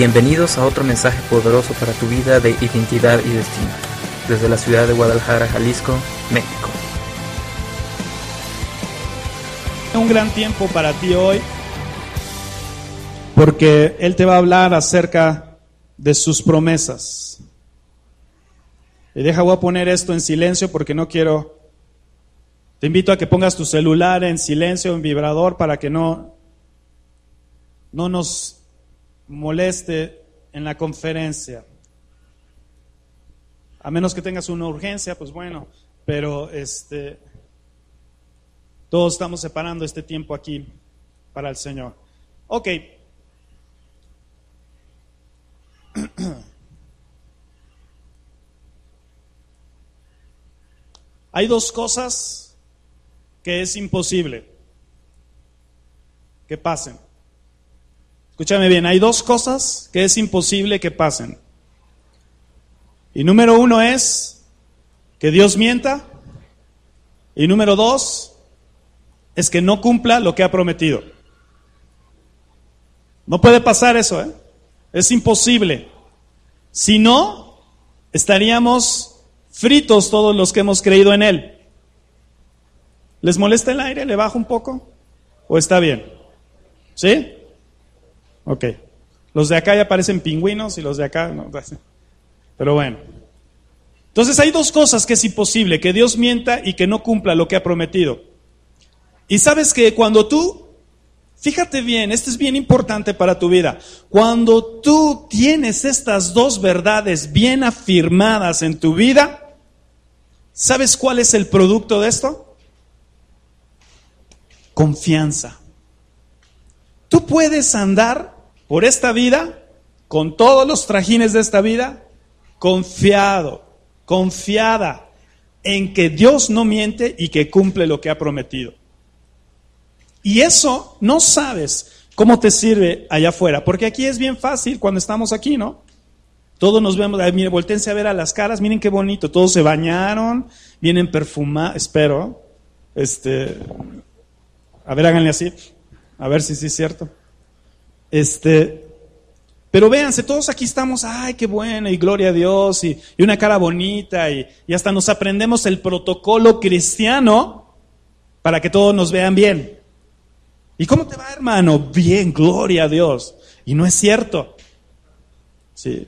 Bienvenidos a otro mensaje poderoso para tu vida de identidad y destino, desde la ciudad de Guadalajara, Jalisco, México. Un gran tiempo para ti hoy, porque Él te va a hablar acerca de sus promesas. Y deja, voy a poner esto en silencio porque no quiero... Te invito a que pongas tu celular en silencio, en vibrador, para que no, no nos moleste en la conferencia. A menos que tengas una urgencia, pues bueno, pero este todos estamos separando este tiempo aquí para el Señor. Ok. Hay dos cosas que es imposible que pasen. Escúchame bien, hay dos cosas que es imposible que pasen. Y número uno es que Dios mienta. Y número dos es que no cumpla lo que ha prometido. No puede pasar eso, ¿eh? Es imposible. Si no, estaríamos fritos todos los que hemos creído en Él. ¿Les molesta el aire? ¿Le bajo un poco? ¿O está bien? ¿Sí? Ok. Los de acá ya parecen pingüinos y los de acá no. Pero bueno. Entonces hay dos cosas que es imposible, que Dios mienta y que no cumpla lo que ha prometido. Y sabes que cuando tú, fíjate bien, esto es bien importante para tu vida, cuando tú tienes estas dos verdades bien afirmadas en tu vida, ¿sabes cuál es el producto de esto? Confianza. Tú puedes andar por esta vida, con todos los trajines de esta vida, confiado, confiada en que Dios no miente y que cumple lo que ha prometido. Y eso no sabes cómo te sirve allá afuera, porque aquí es bien fácil cuando estamos aquí, ¿no? Todos nos vemos, mire, voltense a ver a las caras, miren qué bonito, todos se bañaron, vienen perfumados, espero, este, a ver, háganle así, a ver si sí es cierto. Este, pero véanse, todos aquí estamos, ay, qué bueno, y gloria a Dios, y, una cara bonita, y, y, hasta nos aprendemos el protocolo cristiano para que todos nos vean bien. ¿Y cómo te va, hermano? Bien, gloria a Dios. Y no es cierto. Sí.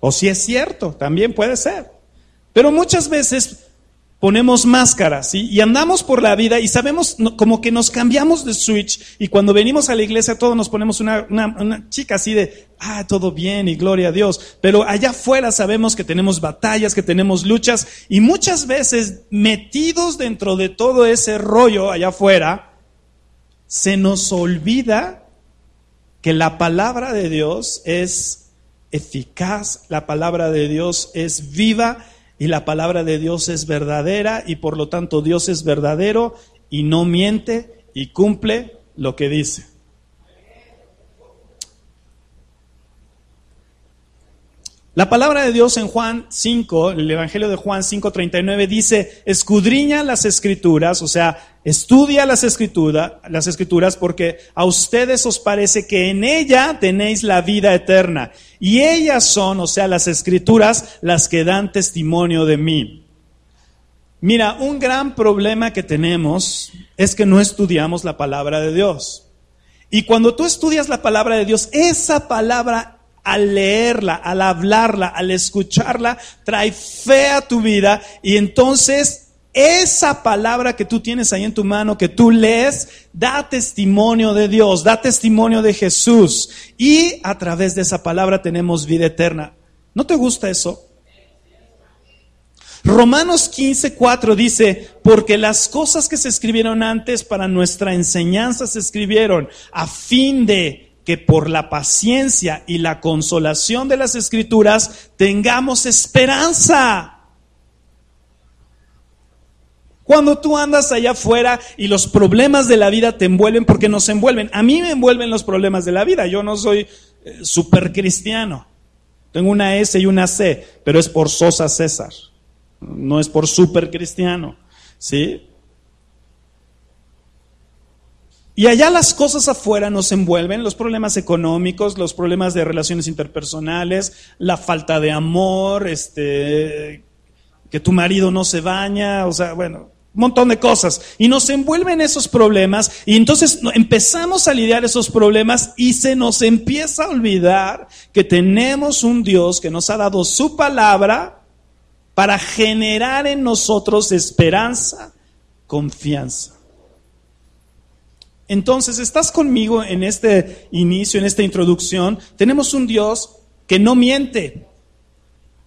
O si es cierto, también puede ser. Pero muchas veces ponemos máscaras y andamos por la vida y sabemos como que nos cambiamos de switch y cuando venimos a la iglesia todos nos ponemos una, una, chica así de, ah, todo bien y gloria a Dios, pero allá afuera sabemos que tenemos batallas, que tenemos luchas y muchas veces metidos dentro de todo ese rollo allá afuera, se nos olvida que la palabra de Dios es eficaz, la palabra de Dios es viva, y la palabra de Dios es verdadera y por lo tanto Dios es verdadero y no miente y cumple lo que dice. La palabra de Dios en Juan 5, el Evangelio de Juan 5:39 dice, escudriña las escrituras, o sea, estudia las escrituras, las escrituras porque a ustedes os parece que en ella tenéis la vida eterna y ellas son, o sea, las escrituras las que dan testimonio de mí. Mira, un gran problema que tenemos es que no estudiamos la palabra de Dios. Y cuando tú estudias la palabra de Dios, esa palabra al leerla, al hablarla, al escucharla, trae fe a tu vida y entonces esa palabra que tú tienes ahí en tu mano, que tú lees, da testimonio de Dios, da testimonio de Jesús y a través de esa palabra tenemos vida eterna. ¿No te gusta eso? Romanos 15:4 dice, porque las cosas que se escribieron antes para nuestra enseñanza se escribieron a fin de que por la paciencia y la consolación de las escrituras tengamos esperanza. Cuando tú andas allá afuera y los problemas de la vida te envuelven, porque nos envuelven. A mí me envuelven los problemas de la vida. Yo no soy eh, super cristiano. Tengo una S y una C, pero es por Sosa César. No es por super cristiano. ¿Sí? Y allá las cosas afuera nos envuelven, los problemas económicos, los problemas de relaciones interpersonales, la falta de amor, este, que tu marido no se baña, o sea, bueno, un montón de cosas. Y nos envuelven esos problemas y entonces empezamos a lidiar esos problemas y se nos empieza a olvidar que tenemos un Dios que nos ha dado su palabra para generar en nosotros esperanza, confianza. Entonces, ¿estás conmigo en este inicio, en esta introducción? Tenemos un Dios que no miente.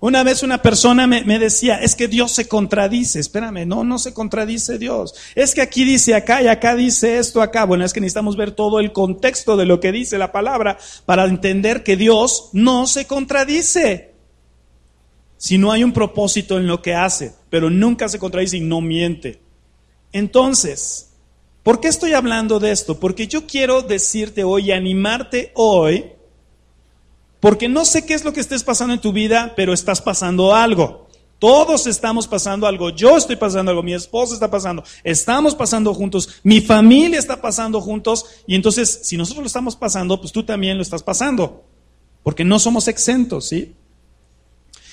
Una vez una persona me, decía, es que Dios se contradice. Espérame, no, no se contradice Dios. Es que aquí dice acá y acá dice esto acá. Bueno, es que necesitamos ver todo el contexto de lo que dice la palabra para entender que Dios no se contradice. Si no hay un propósito en lo que hace, pero nunca se contradice y no miente. Entonces, ¿por qué estoy hablando de esto? Porque yo quiero decirte hoy, animarte hoy, porque no sé qué es lo que estés pasando en tu vida, pero estás pasando algo. Todos estamos pasando algo. Yo estoy pasando algo. Mi esposa está pasando. Estamos pasando juntos. Mi familia está pasando juntos. Y entonces, si nosotros lo estamos pasando, pues tú también lo estás pasando. Porque no somos exentos, ¿sí?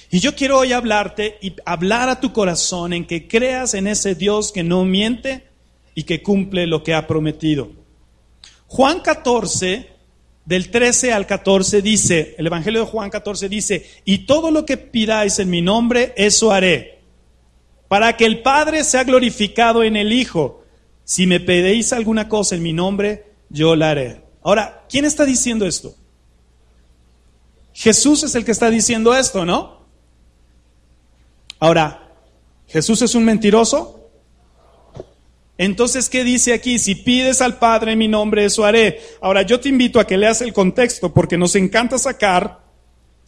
Y yo quiero hoy hablarte y hablar a tu corazón en que creas en ese Dios que no miente y que cumple lo que ha prometido. Juan 14, del 13 al 14 dice, el Evangelio de Juan 14 dice, y todo lo que pidáis en mi nombre, eso haré, para que el Padre sea glorificado en el Hijo. Si me pedéis alguna cosa en mi nombre, yo la haré. Ahora, ¿quién está diciendo esto? Jesús es el que está diciendo esto, ¿no? Ahora, ¿Jesús es un mentiroso? Entonces, ¿qué dice aquí? Si pides al Padre en mi nombre, eso haré. Ahora, yo te invito a que leas el contexto, porque nos encanta sacar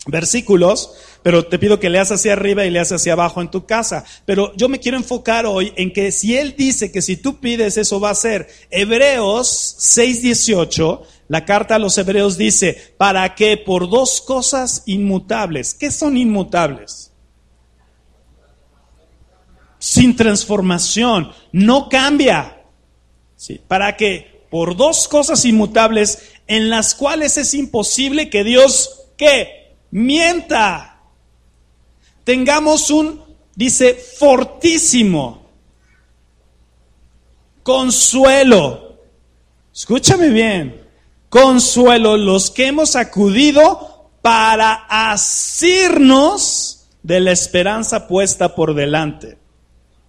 versículos, pero te pido que leas hacia arriba y leas hacia abajo en tu casa. Pero yo me quiero enfocar hoy en que si Él dice que si tú pides, eso va a ser. Hebreos 6:18, la carta a los Hebreos dice, para que por dos cosas inmutables, ¿qué son inmutables? Sin transformación, no cambia. ¿Sí? Para que por dos cosas inmutables en las cuales es imposible que Dios, ¿qué? Mienta. Tengamos un, dice, fortísimo consuelo. Escúchame bien. Consuelo los que hemos acudido para asirnos de la esperanza puesta por delante.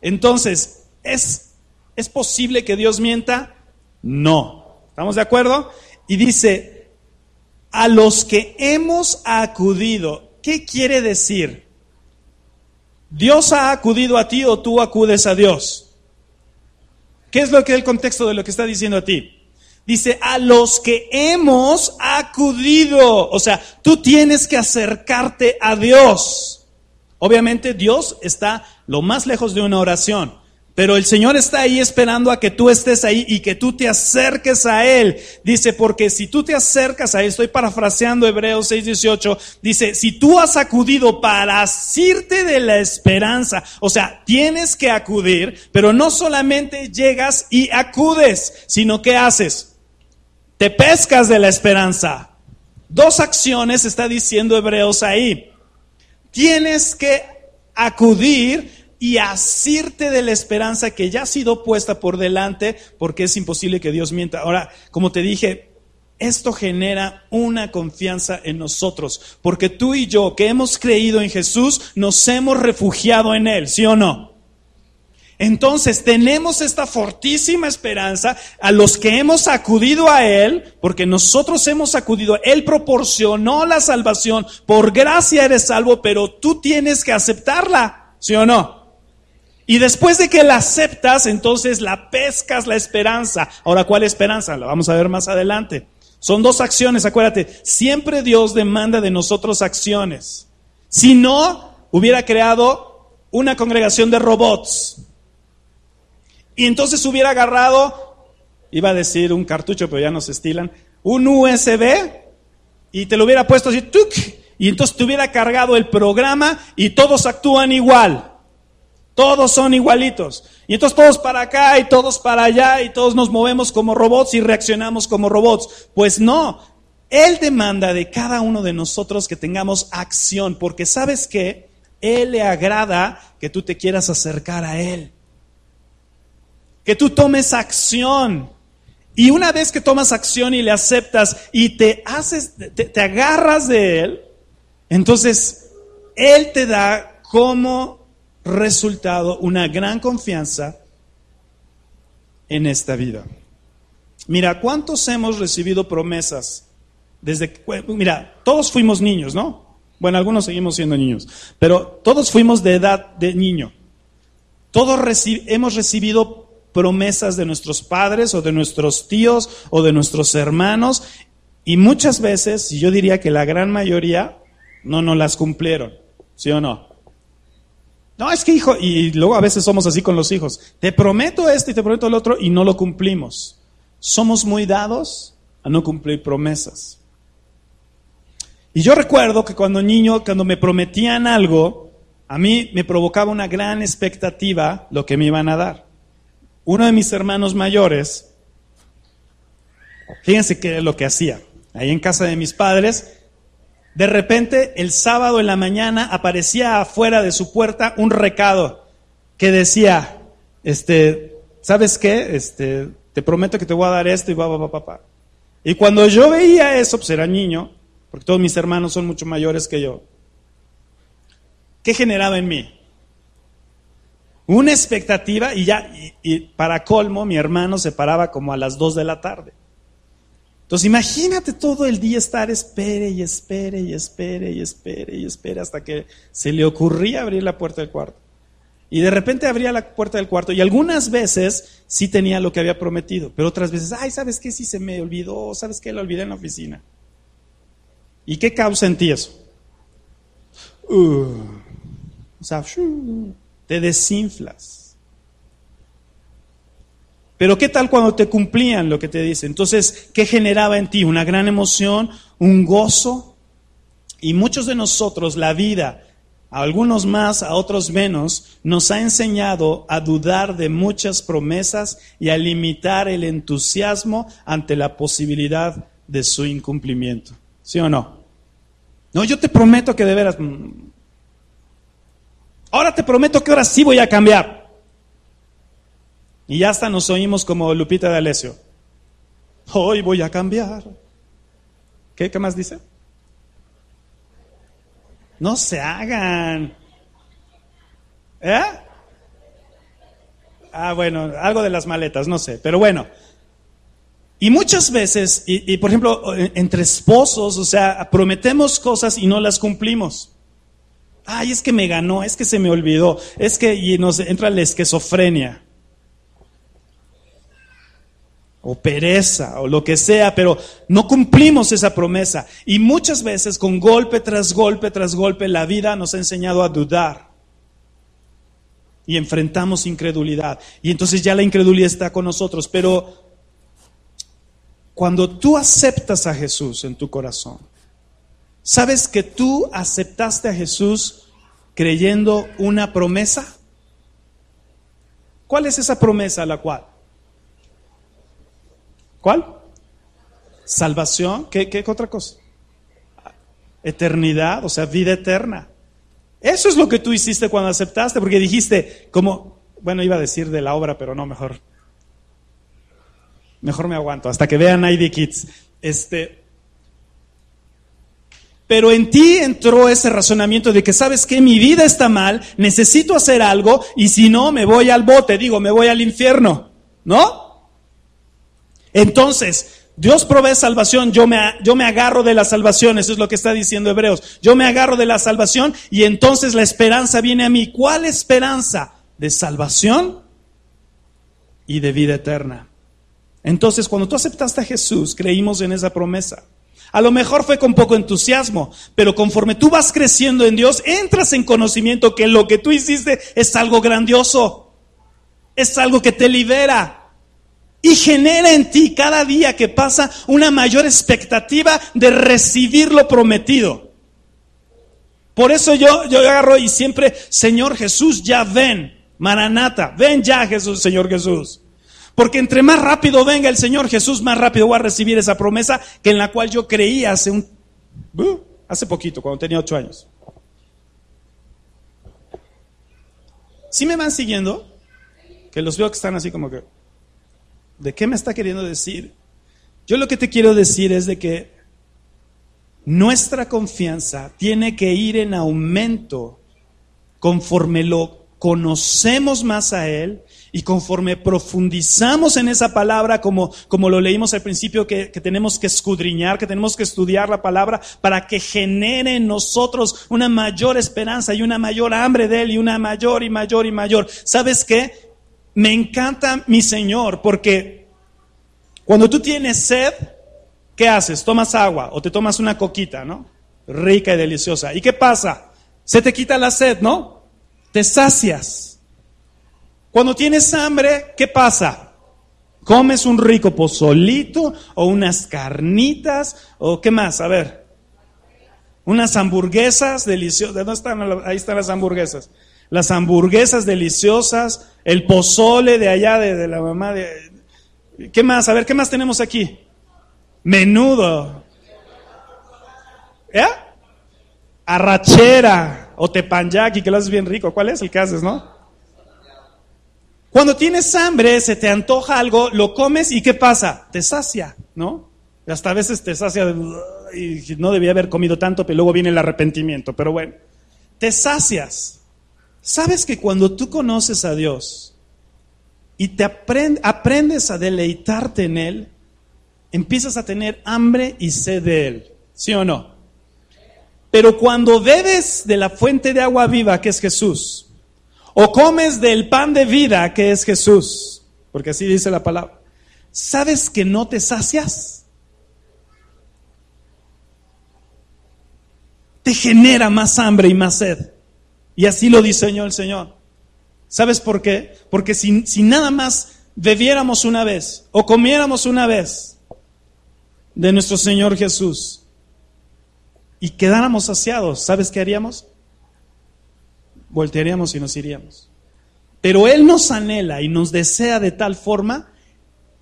Entonces, ¿es, ¿es posible que Dios mienta? No. ¿Estamos de acuerdo? Y dice, a los que hemos acudido, ¿qué quiere decir? ¿Dios ha acudido a ti o tú acudes a Dios? ¿Qué es lo que es el contexto de lo que está diciendo a ti? Dice, a los que hemos acudido. O sea, tú tienes que acercarte a Dios. Obviamente Dios está lo más lejos de una oración, pero el Señor está ahí esperando a que tú estés ahí y que tú te acerques a Él. Dice, porque si tú te acercas a Él, estoy parafraseando Hebreos 6:18, dice, si tú has acudido para asirte de la esperanza, o sea, tienes que acudir, pero no solamente llegas y acudes, sino que haces, te pescas de la esperanza. Dos acciones está diciendo Hebreos ahí. Tienes que acudir y asirte de la esperanza que ya ha sido puesta por delante, porque es imposible que Dios mienta. Ahora, como te dije, esto genera una confianza en nosotros, porque tú y yo que hemos creído en Jesús, nos hemos refugiado en Él, ¿sí o no? Entonces tenemos esta fortísima esperanza a los que hemos acudido a Él, porque nosotros hemos acudido, Él proporcionó la salvación, por gracia eres salvo, pero tú tienes que aceptarla, ¿sí o no? Y después de que la aceptas, entonces la pescas la esperanza. Ahora, ¿cuál esperanza? La vamos a ver más adelante. Son dos acciones, acuérdate, siempre Dios demanda de nosotros acciones. Si no, hubiera creado una congregación de robots y entonces hubiera agarrado, iba a decir un cartucho, pero ya no se estilan, un USB y te lo hubiera puesto así, y entonces te hubiera cargado el programa y todos actúan igual. Todos son igualitos. Y entonces todos para acá y todos para allá y todos nos movemos como robots y reaccionamos como robots. Pues no, Él demanda de cada uno de nosotros que tengamos acción, porque sabes que Él le agrada que tú te quieras acercar a Él. Que tú tomes acción. Y una vez que tomas acción y le aceptas y te haces, te, te agarras de Él, entonces Él te da como resultado una gran confianza en esta vida. Mira, ¿cuántos hemos recibido promesas? Desde mira, todos fuimos niños, ¿no? Bueno, algunos seguimos siendo niños, pero todos fuimos de edad de niño. Todos hemos recibido promesas de nuestros padres o de nuestros tíos o de nuestros hermanos y muchas veces, y yo diría que la gran mayoría, no nos las cumplieron, ¿sí o no? No, es que hijo, y luego a veces somos así con los hijos. Te prometo esto y te prometo el otro y no lo cumplimos. Somos muy dados a no cumplir promesas. Y yo recuerdo que cuando niño, cuando me prometían algo, a mí me provocaba una gran expectativa lo que me iban a dar. Uno de mis hermanos mayores, fíjense qué es lo que hacía. Ahí en casa de mis padres, de repente, el sábado en la mañana aparecía afuera de su puerta un recado que decía, este, ¿sabes qué? Este, te prometo que te voy a dar esto y va, va, va, papá. Y cuando yo veía eso, pues era niño, porque todos mis hermanos son mucho mayores que yo. ¿Qué generaba en mí? Una expectativa y ya, y para colmo, mi hermano se paraba como a las 2 de la tarde. Entonces imagínate todo el día estar espere y espere y espere y espere y espere hasta que se le ocurría abrir la puerta del cuarto. Y de repente abría la puerta del cuarto y algunas veces sí tenía lo que había prometido, pero otras veces, ay, ¿sabes qué? Sí se me olvidó, ¿sabes qué? Lo olvidé en la oficina. ¿Y qué causa en ti eso? Uh, o sea, te desinflas. Pero ¿qué tal cuando te cumplían lo que te dicen? Entonces, ¿qué generaba en ti? Una gran emoción, un gozo. Y muchos de nosotros, la vida, a algunos más, a otros menos, nos ha enseñado a dudar de muchas promesas y a limitar el entusiasmo ante la posibilidad de su incumplimiento. ¿Sí o no? No, yo te prometo que de veras... Mm, ahora te prometo que ahora sí voy a cambiar. Y ya hasta nos oímos como Lupita de Alessio. Hoy voy a cambiar. ¿Qué, ¿Qué más dice? No se hagan. ¿Eh? Ah, bueno, algo de las maletas, no sé, pero bueno. Y muchas veces, y, y, por ejemplo, entre esposos, o sea, prometemos cosas y no las cumplimos. Ay, es que me ganó, es que se me olvidó, es que y nos entra la esquizofrenia o pereza o lo que sea, pero no cumplimos esa promesa. Y muchas veces con golpe tras golpe tras golpe la vida nos ha enseñado a dudar. Y enfrentamos incredulidad. Y entonces ya la incredulidad está con nosotros. Pero cuando tú aceptas a Jesús en tu corazón, ¿sabes que tú aceptaste a Jesús creyendo una promesa? ¿Cuál es esa promesa a la cual? ¿Cuál? Salvación. ¿Qué, qué otra cosa? Eternidad, o sea, vida eterna. Eso es lo que tú hiciste cuando aceptaste, porque dijiste, como, bueno, iba a decir de la obra, pero no, mejor. Mejor me aguanto, hasta que vean ID Kids. Este, pero en ti entró ese razonamiento de que sabes que mi vida está mal, necesito hacer algo y si no me voy al bote, digo, me voy al infierno, ¿no? Entonces, Dios provee salvación, yo me, yo me agarro de la salvación, eso es lo que está diciendo Hebreos. Yo me agarro de la salvación y entonces la esperanza viene a mí. ¿Cuál esperanza? De salvación y de vida eterna. Entonces, cuando tú aceptaste a Jesús, creímos en esa promesa. A lo mejor fue con poco entusiasmo, pero conforme tú vas creciendo en Dios, entras en conocimiento que lo que tú hiciste es algo grandioso, es algo que te libera, y genera en ti cada día que pasa una mayor expectativa de recibir lo prometido. Por eso yo, agarro y siempre, Señor Jesús, ya ven. Maranata, ven ya Jesús, Señor Jesús. Porque entre más rápido venga el Señor Jesús, más rápido voy a recibir esa promesa que en la cual yo creí hace un uh, hace poquito, cuando tenía ocho años. ¿Sí me van siguiendo? Que los veo que están así como que, ¿de qué me está queriendo decir? Yo lo que te quiero decir es de que nuestra confianza tiene que ir en aumento conforme lo conocemos más a Él y conforme profundizamos en esa palabra, como, como lo leímos al principio, que, que, tenemos que escudriñar, que tenemos que estudiar la palabra para que genere en nosotros una mayor esperanza y una mayor hambre de Él y una mayor y mayor y mayor. ¿Sabes qué? Me encanta mi Señor porque cuando tú tienes sed, ¿qué haces? Tomas agua o te tomas una coquita, ¿no? Rica y deliciosa. ¿Y qué pasa? Se te quita la sed, ¿no? Te sacias. Cuando tienes hambre, ¿qué pasa? Comes un rico pozolito o unas carnitas o qué más, a ver. Unas hamburguesas deliciosas. ¿De dónde están? Ahí están las hamburguesas. Las hamburguesas deliciosas, el pozole de allá de, de la mamá de, ¿Qué más? A ver, ¿qué más tenemos aquí? Menudo. ¿Eh? Arrachera o tepanyaki, que lo haces bien rico. ¿Cuál es el que haces, no? Cuando tienes hambre, se te antoja algo, lo comes y ¿qué pasa? Te sacia, ¿no? Hasta a veces te sacia y no debía haber comido tanto, pero luego viene el arrepentimiento. Pero bueno, te sacias. ¿Sabes que cuando tú conoces a Dios, y te aprendes a deleitarte en Él, empiezas a tener hambre y sed de Él. ¿Sí o no? Pero cuando bebes de la fuente de agua viva que es Jesús, o comes del pan de vida que es Jesús, porque así dice la palabra, ¿sabes que no te sacias? Te genera más hambre y más sed. Y así lo diseñó el Señor. ¿Sabes por qué? Porque si, si nada más bebiéramos una vez o comiéramos una vez de nuestro Señor Jesús y quedáramos saciados, ¿sabes qué haríamos? Voltearíamos y nos iríamos. Pero Él nos anhela y nos desea de tal forma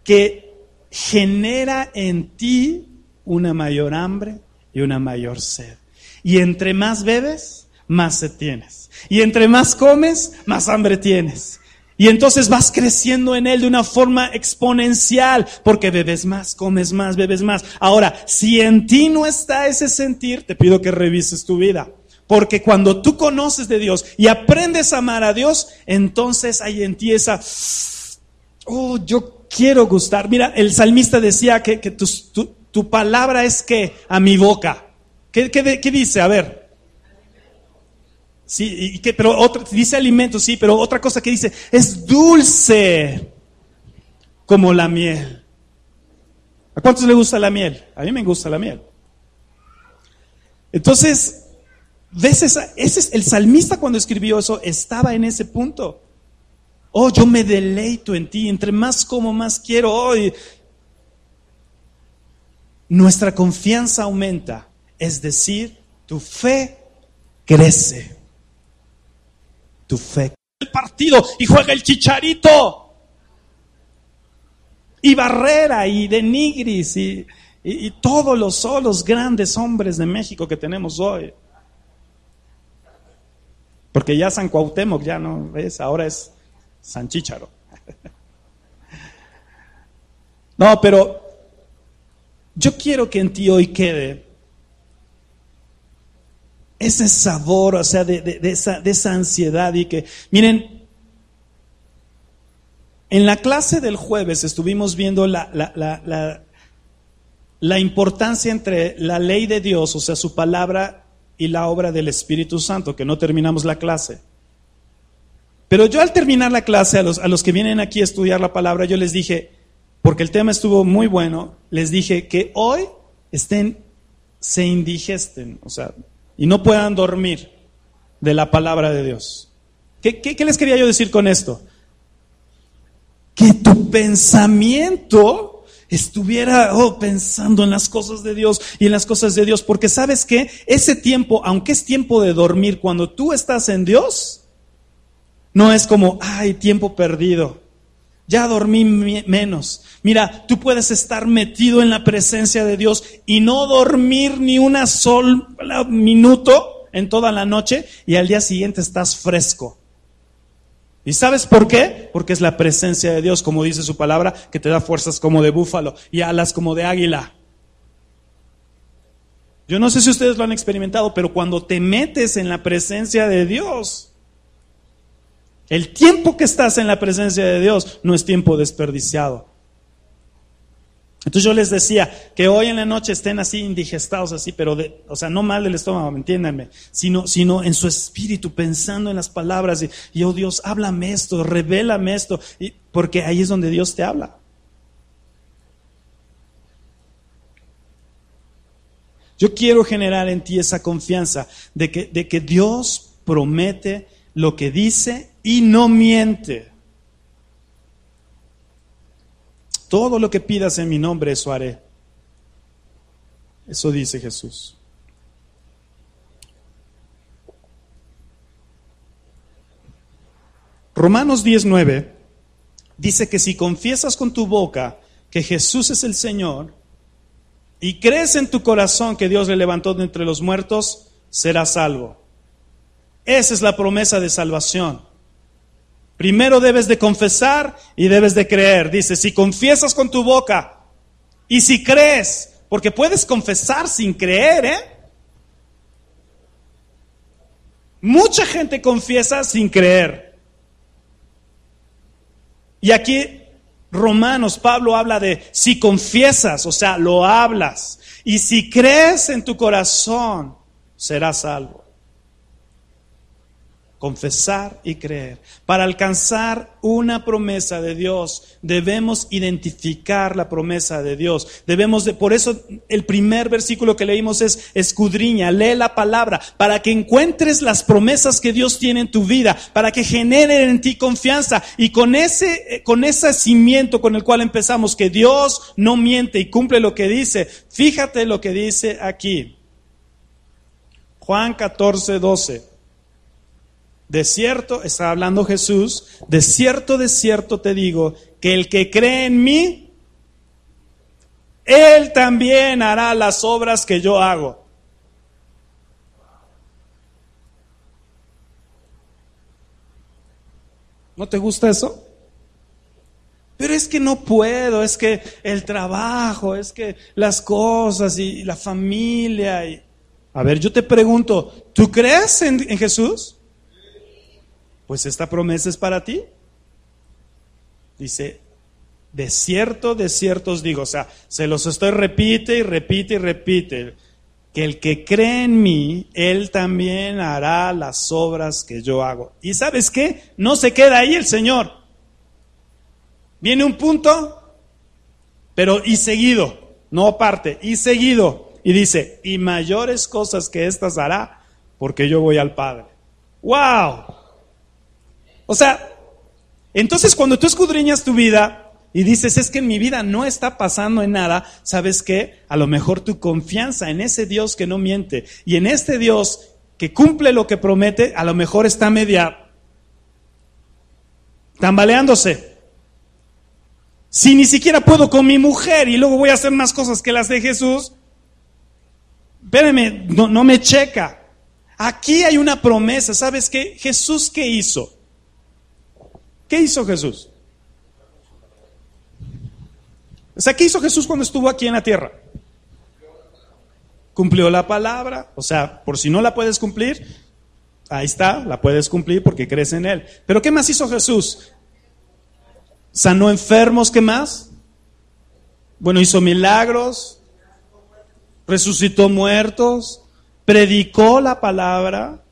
que genera en ti una mayor hambre y una mayor sed. Y entre más bebes, más sed tienes. Y entre más comes, más hambre tienes. Y entonces vas creciendo en Él de una forma exponencial, porque bebes más, comes más, bebes más. Ahora, si en ti no está ese sentir, te pido que revises tu vida. Porque cuando tú conoces de Dios y aprendes a amar a Dios, entonces hay en ti esa, oh, yo quiero gustar. Mira, el salmista decía que, que tu, palabra es que a mi boca. ¿Qué, qué, qué dice? A ver. Sí, y que, pero otra, dice alimento, sí, pero otra cosa que dice, es dulce como la miel. ¿A cuántos le gusta la miel? A mí me gusta la miel. Entonces, ¿ves esa, ese es, el salmista cuando escribió eso estaba en ese punto. Oh, yo me deleito en ti, entre más como, más quiero. hoy nuestra confianza aumenta, es decir, tu fe crece tu fe. El partido y juega el chicharito. Y Barrera y de Nigris y, y, todos los, solos grandes hombres de México que tenemos hoy. Porque ya San Cuauhtémoc ya no es, ahora es San Chicharo. No, pero yo quiero que en ti hoy quede ese sabor, o sea, de, esa, de esa ansiedad y que, miren, en la clase del jueves estuvimos viendo la, la, la, la, importancia entre la ley de Dios, o sea, su palabra, y la obra del Espíritu Santo, que no terminamos la clase. Pero yo al terminar la clase, a los, a los que vienen aquí a estudiar la palabra, yo les dije, porque el tema estuvo muy bueno, les dije que hoy estén, se indigesten, o sea, y no puedan dormir de la palabra de Dios. ¿Qué, les quería yo decir con esto? Que tu pensamiento estuviera oh, pensando en las cosas de Dios y en las cosas de Dios, porque sabes que ese tiempo, aunque es tiempo de dormir, cuando tú estás en Dios, No es como, ay, tiempo perdido. Ya dormí menos. Mira, tú puedes estar metido en la presencia de Dios y no dormir ni una sola minuto en toda la noche y al día siguiente estás fresco. ¿Y sabes por qué? Porque es la presencia de Dios, como dice su palabra, que te da fuerzas como de búfalo y alas como de águila. Yo no sé si ustedes lo han experimentado, pero cuando te metes en la presencia de Dios, el tiempo que estás en la presencia de Dios no es tiempo desperdiciado. Entonces yo les decía que hoy en la noche estén así indigestados así, pero de, o sea, no mal del estómago, entiéndanme, sino, sino en su espíritu pensando en las palabras y, oh Dios, háblame esto, revélame esto, y, porque ahí es donde Dios te habla. Yo quiero generar en ti esa confianza de que, de que Dios promete lo que dice y no miente. Todo lo que pidas en mi nombre, eso haré. Eso dice Jesús. Romanos 19 dice que si confiesas con tu boca que Jesús es el Señor y crees en tu corazón que Dios le levantó de entre los muertos, serás salvo. Esa es la promesa de salvación. Primero debes de confesar y debes de creer. Dice, si confiesas con tu boca y si crees, porque puedes confesar sin creer, ¿eh? Mucha gente confiesa sin creer. Y aquí Romanos, Pablo habla de si confiesas, o sea, lo hablas, y si crees en tu corazón, serás salvo confesar y creer. Para alcanzar una promesa de Dios, debemos identificar la promesa de Dios. Debemos de, por eso el primer versículo que leímos es escudriña, lee la palabra, para que encuentres las promesas que Dios tiene en tu vida, para que generen en ti confianza y con ese, con ese cimiento con el cual empezamos, que Dios no miente y cumple lo que dice. Fíjate lo que dice aquí. Juan 14, 12. De cierto, está hablando Jesús, de cierto, de cierto te digo, que el que cree en mí, él también hará las obras que yo hago. ¿No te gusta eso? Pero es que no puedo, es que el trabajo, es que las cosas y la familia. Y... A ver, yo te pregunto, ¿tú crees en, en Jesús? Pues esta promesa es para ti. Dice, de cierto, de cierto os digo, o sea, se los estoy repite y repite y repite, que el que cree en mí, él también hará las obras que yo hago. ¿Y sabes qué? No se queda ahí el Señor. Viene un punto, pero y seguido, no aparte, y seguido. Y dice, y mayores cosas que estas hará, porque yo voy al Padre. ¡Wow! O sea, entonces cuando tú escudriñas tu vida y dices, es que mi vida no está pasando en nada, ¿sabes qué? A lo mejor tu confianza en ese Dios que no miente y en este Dios que cumple lo que promete, a lo mejor está media tambaleándose. Si ni siquiera puedo con mi mujer y luego voy a hacer más cosas que las de Jesús, espérame, no, no me checa. Aquí hay una promesa, ¿sabes qué? Jesús, ¿qué hizo? ¿Qué hizo Jesús? O sea, ¿qué hizo Jesús cuando estuvo aquí en la tierra? Cumplió la palabra, o sea, por si no la puedes cumplir, ahí está, la puedes cumplir porque crees en Él. Pero ¿qué más hizo Jesús? ¿Sanó enfermos? ¿Qué más? Bueno, hizo milagros, resucitó muertos, predicó la palabra,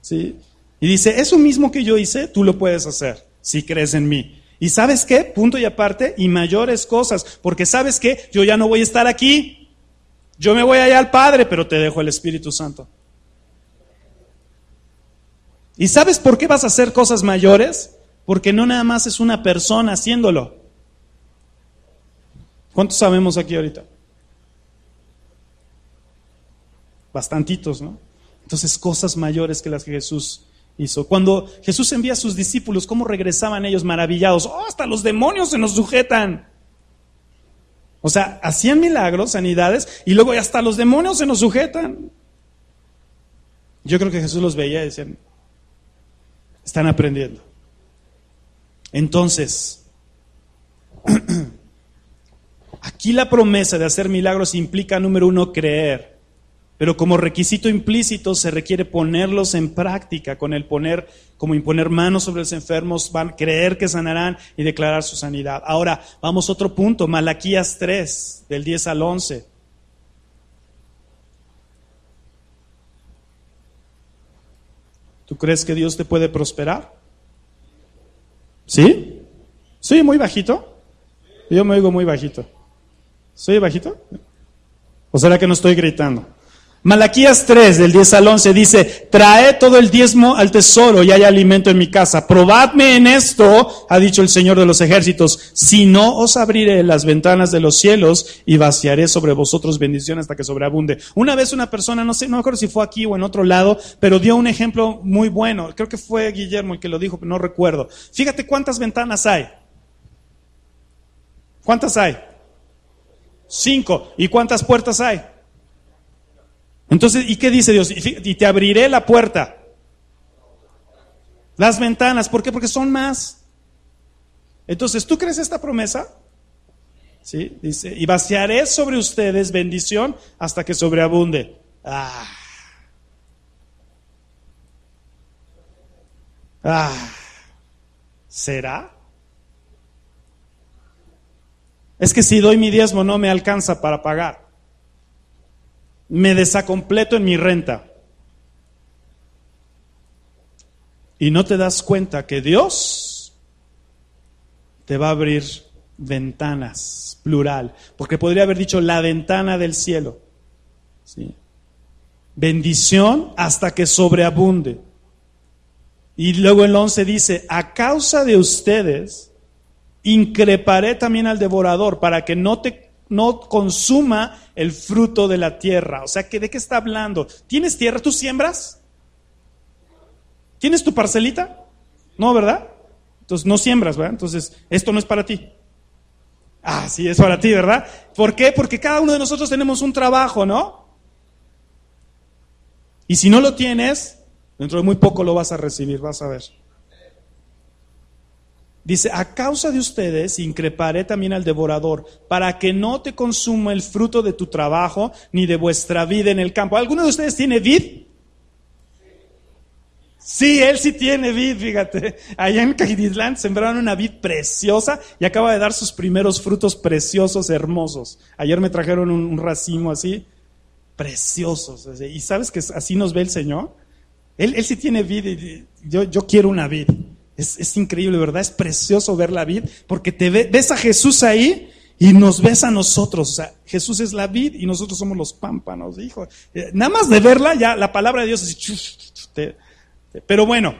¿sí? Y dice, eso mismo que yo hice, tú lo puedes hacer si crees en mí. Y sabes qué, punto y aparte, y mayores cosas, porque sabes qué, yo ya no voy a estar aquí, yo me voy allá al Padre, pero te dejo el Espíritu Santo. ¿Y sabes por qué vas a hacer cosas mayores? Porque no nada más es una persona haciéndolo. ¿Cuántos sabemos aquí ahorita? Bastantitos, ¿no? Entonces, cosas mayores que las que Jesús hizo. Cuando Jesús envía a sus discípulos, ¿cómo regresaban ellos maravillados? ¡Oh, hasta los demonios se nos sujetan! O sea, hacían milagros, sanidades, y luego hasta los demonios se nos sujetan. Yo creo que Jesús los veía y decían, están aprendiendo. Entonces, aquí la promesa de hacer milagros implica, número uno, creer. Pero como requisito implícito se requiere ponerlos en práctica, con el poner, como imponer manos sobre los enfermos, van a creer que sanarán y declarar su sanidad. Ahora, vamos a otro punto, Malaquías 3, del 10 al 11. ¿Tú crees que Dios te puede prosperar? ¿Sí? ¿Soy muy bajito? Yo me oigo muy bajito. ¿Soy bajito? ¿O será que no estoy gritando? Malaquías 3, del 10 al 11, dice, trae todo el diezmo al tesoro y hay alimento en mi casa. Probadme en esto, ha dicho el Señor de los ejércitos, si no os abriré las ventanas de los cielos y vaciaré sobre vosotros bendición hasta que sobreabunde. Una vez una persona, no sé, no me acuerdo si fue aquí o en otro lado, pero dio un ejemplo muy bueno. Creo que fue Guillermo el que lo dijo, pero no recuerdo. Fíjate cuántas ventanas hay. ¿Cuántas hay? Cinco. ¿Y cuántas puertas hay? Entonces, ¿y qué dice Dios? Y te abriré la puerta. Las ventanas, ¿por qué? Porque son más. Entonces, ¿tú crees esta promesa? Sí, dice, y vaciaré sobre ustedes bendición hasta que sobreabunde. Ah. Ah. ¿Será? Es que si doy mi diezmo no me alcanza para pagar me desacompleto en mi renta. Y no te das cuenta que Dios te va a abrir ventanas, plural, porque podría haber dicho la ventana del cielo. ¿sí? Bendición hasta que sobreabunde. Y luego el 11 dice, a causa de ustedes, increparé también al devorador para que no te no consuma el fruto de la tierra. O sea, ¿de qué está hablando? ¿Tienes tierra? ¿Tú siembras? ¿Tienes tu parcelita? No, ¿verdad? Entonces no siembras, ¿verdad? Entonces, esto no es para ti. Ah, sí, es para ti, ¿verdad? ¿Por qué? Porque cada uno de nosotros tenemos un trabajo, ¿no? Y si no lo tienes, dentro de muy poco lo vas a recibir, vas a ver. Dice, a causa de ustedes increparé también al devorador, para que no te consuma el fruto de tu trabajo, ni de vuestra vida en el campo. ¿Alguno de ustedes tiene vid? Sí, él sí tiene vid, fíjate. Allá en Cajidislán sembraron una vid preciosa y acaba de dar sus primeros frutos preciosos, hermosos. Ayer me trajeron un, racimo así, preciosos. Y sabes que así nos ve el Señor. Él, sí tiene vid y yo quiero una vid. Es, increíble, ¿verdad? Es precioso ver la vid, porque te ves a Jesús ahí y nos ves a nosotros. O sea, Jesús es la vid y nosotros somos los pámpanos, hijo. Eh, nada más de verla, ya la palabra de Dios es... Pero bueno,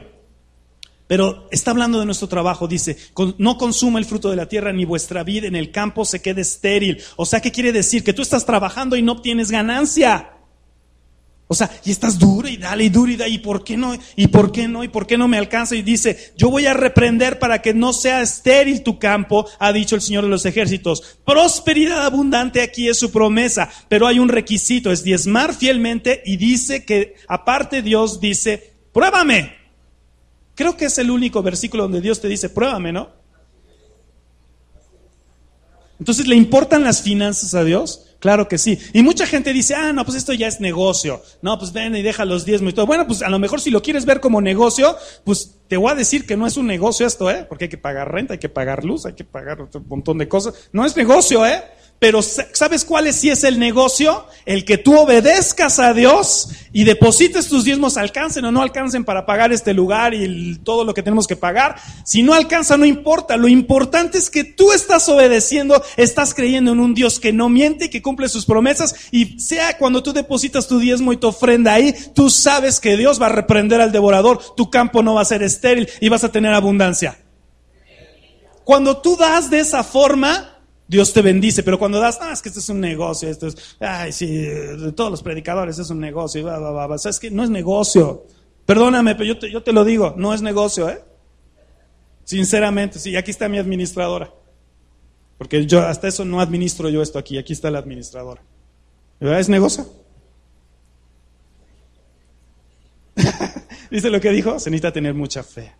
pero está hablando de nuestro trabajo, dice, no consuma el fruto de la tierra ni vuestra vida en el campo se quede estéril. O sea, ¿qué quiere decir? Que tú estás trabajando y no obtienes ganancia. O sea, y estás duro y dale y duro y dale, y por qué no, y por qué no, y por qué no me alcanza. Y dice, yo voy a reprender para que no sea estéril tu campo, ha dicho el Señor de los ejércitos. Prosperidad abundante aquí es su promesa, pero hay un requisito, es diezmar fielmente y dice que aparte Dios dice, pruébame. Creo que es el único versículo donde Dios te dice, pruébame, ¿no? Entonces, ¿le importan las finanzas a Dios? Claro que sí. Y mucha gente dice, ah, no, pues esto ya es negocio. No, pues ven y deja los diezmos y todo. Bueno, pues a lo mejor si lo quieres ver como negocio, pues te voy a decir que no es un negocio esto, ¿eh? Porque hay que pagar renta, hay que pagar luz, hay que pagar un montón de cosas. No es negocio, ¿eh? Pero ¿sabes cuál es si es el negocio? El que tú obedezcas a Dios y deposites tus diezmos, alcancen o no alcancen para pagar este lugar y todo lo que tenemos que pagar. Si no alcanza, no importa. Lo importante es que tú estás obedeciendo, estás creyendo en un Dios que no miente y que cumple sus promesas. Y sea cuando tú depositas tu diezmo y tu ofrenda ahí, tú sabes que Dios va a reprender al devorador. Tu campo no va a ser estéril y vas a tener abundancia. Cuando tú das de esa forma, Dios te bendice, pero cuando das, ah, es que esto es un negocio, esto es, ay, sí, de todos los predicadores es un negocio, va, va, va, ¿sabes que No es negocio. Perdóname, pero yo te, yo te lo digo, no es negocio, ¿eh? Sinceramente, sí, aquí está mi administradora. Porque yo hasta eso no administro yo esto aquí, aquí está la administradora. ¿Verdad? ¿Es negocio? ¿Dice lo que dijo? Se necesita tener mucha fe.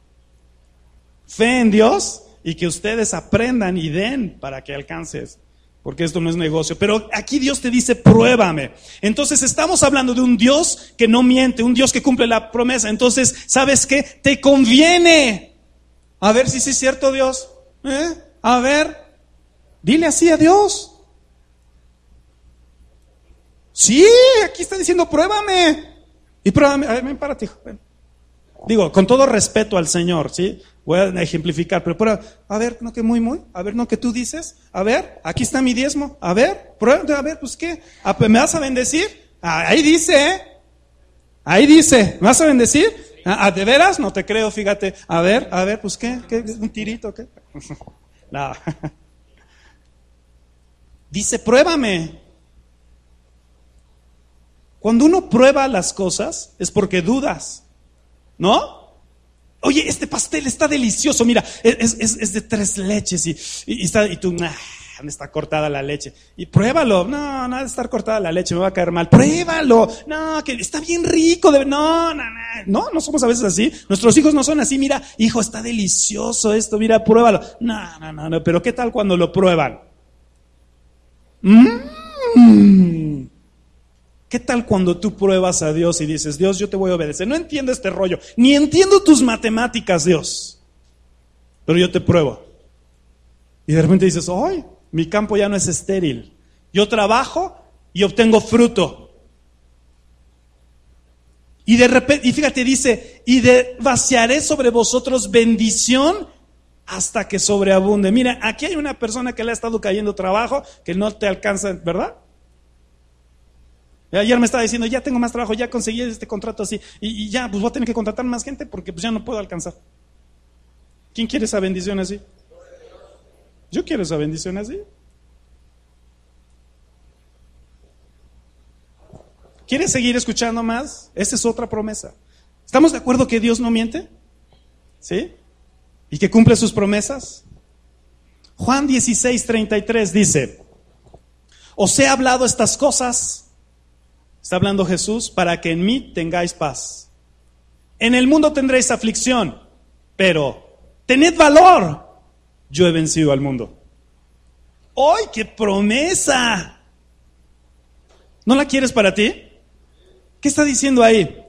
Fe en Dios y que ustedes aprendan y den para que alcances. Porque esto no es negocio. Pero aquí Dios te dice, pruébame. Entonces estamos hablando de un Dios que no miente, un Dios que cumple la promesa. Entonces, ¿sabes qué? Te conviene. A ver si es cierto Dios. ¿Eh? A ver, dile así a Dios. Sí, aquí está diciendo, pruébame. Y pruébame. A ver, ven, hijo. Digo, con todo respeto al Señor, ¿sí? Voy a ejemplificar, pero prueba. A ver, no que muy, muy. A ver, no que tú dices. A ver, aquí está mi diezmo. A ver, prueba. A ver, pues qué. Ah, pues, ¿Me vas a bendecir? Ah, ahí dice, ¿eh? Ahí dice. ¿Me vas a bendecir? Ah, ¿De veras? No te creo, fíjate. A ver, a ver, pues qué. ¿Qué? ¿Un tirito? ¿Qué? Nada. Dice, pruébame. Cuando uno prueba las cosas es porque dudas, ¿no? Oye, este pastel está delicioso, mira, es, de tres leches y, está, y tú, nah, está cortada la leche? Y pruébalo, no, no de estar cortada la leche, me va a caer mal, pruébalo, no, que está bien rico, de, no, no, no, no, no somos a veces así, nuestros hijos no son así, mira, hijo, está delicioso esto, mira, pruébalo, no, no, no, no, pero ¿qué tal cuando lo prueban? Mmm. ¿Qué tal cuando tú pruebas a Dios y dices, Dios, yo te voy a obedecer? No entiendo este rollo, ni entiendo tus matemáticas, Dios, pero yo te pruebo. Y de repente dices, ¡ay! Mi campo ya no es estéril. Yo trabajo y obtengo fruto. Y de repente, y fíjate, dice, y de, vaciaré sobre vosotros bendición hasta que sobreabunde. Mira, aquí hay una persona que le ha estado cayendo trabajo, que no te alcanza, ¿verdad? Ayer me estaba diciendo, ya tengo más trabajo, ya conseguí este contrato así, y, ya, pues voy a tener que contratar más gente porque pues ya no puedo alcanzar. ¿Quién quiere esa bendición así? Yo quiero esa bendición así. ¿Quieres seguir escuchando más? Esa es otra promesa. ¿Estamos de acuerdo que Dios no miente? ¿Sí? ¿Y que cumple sus promesas? Juan 16, 33 dice, os he hablado estas cosas Está hablando Jesús para que en mí tengáis paz. En el mundo tendréis aflicción, pero tened valor. Yo he vencido al mundo. ¡Ay, qué promesa! ¿No la quieres para ti? ¿Qué está diciendo ahí?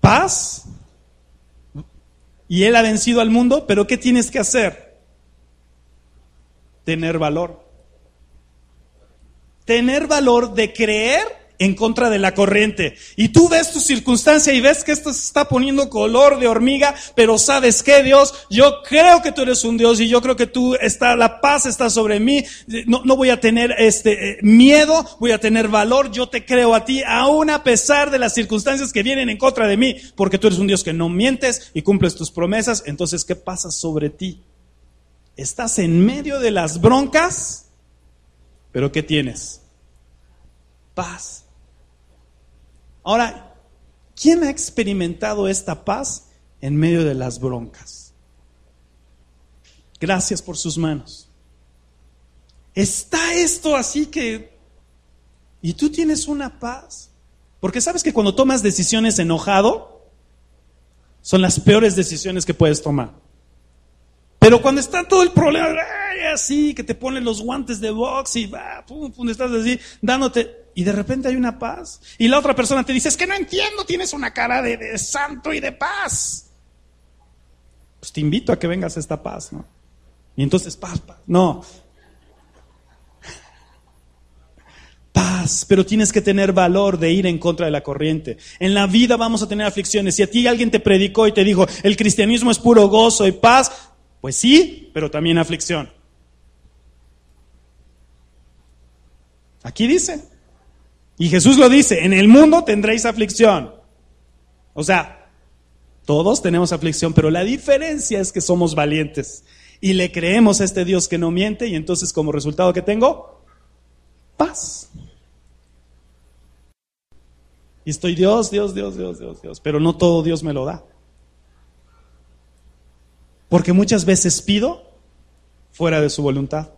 Paz. Y Él ha vencido al mundo, pero ¿qué tienes que hacer? Tener valor tener valor de creer en contra de la corriente. Y tú ves tu circunstancia y ves que esto se está poniendo color de hormiga, pero sabes que Dios, yo creo que tú eres un Dios y yo creo que tú está, la paz está sobre mí. No, no voy a tener este eh, miedo, voy a tener valor. Yo te creo a ti, aún a pesar de las circunstancias que vienen en contra de mí, porque tú eres un Dios que no mientes y cumples tus promesas. Entonces, ¿qué pasa sobre ti? Estás en medio de las broncas pero ¿qué tienes? Paz. Ahora, ¿quién ha experimentado esta paz en medio de las broncas? Gracias por sus manos. Está esto así que... Y tú tienes una paz. Porque sabes que cuando tomas decisiones enojado, son las peores decisiones que puedes tomar. Pero cuando está todo el problema, así, que te ponen los guantes de box y va, pum, pum, estás así, dándote, y de repente hay una paz. Y la otra persona te dice, es que no entiendo, tienes una cara de, santo y de paz. Pues te invito a que vengas a esta paz, ¿no? Y entonces, paz, paz. No. Paz, pero tienes que tener valor de ir en contra de la corriente. En la vida vamos a tener aflicciones. Si a ti alguien te predicó y te dijo, el cristianismo es puro gozo y paz, pues sí, pero también aflicción. Aquí dice. Y Jesús lo dice, en el mundo tendréis aflicción. O sea, todos tenemos aflicción, pero la diferencia es que somos valientes y le creemos a este Dios que no miente y entonces como resultado que tengo, paz. Y estoy Dios, Dios, Dios, Dios, Dios, Dios. Pero no todo Dios me lo da. Porque muchas veces pido fuera de su voluntad.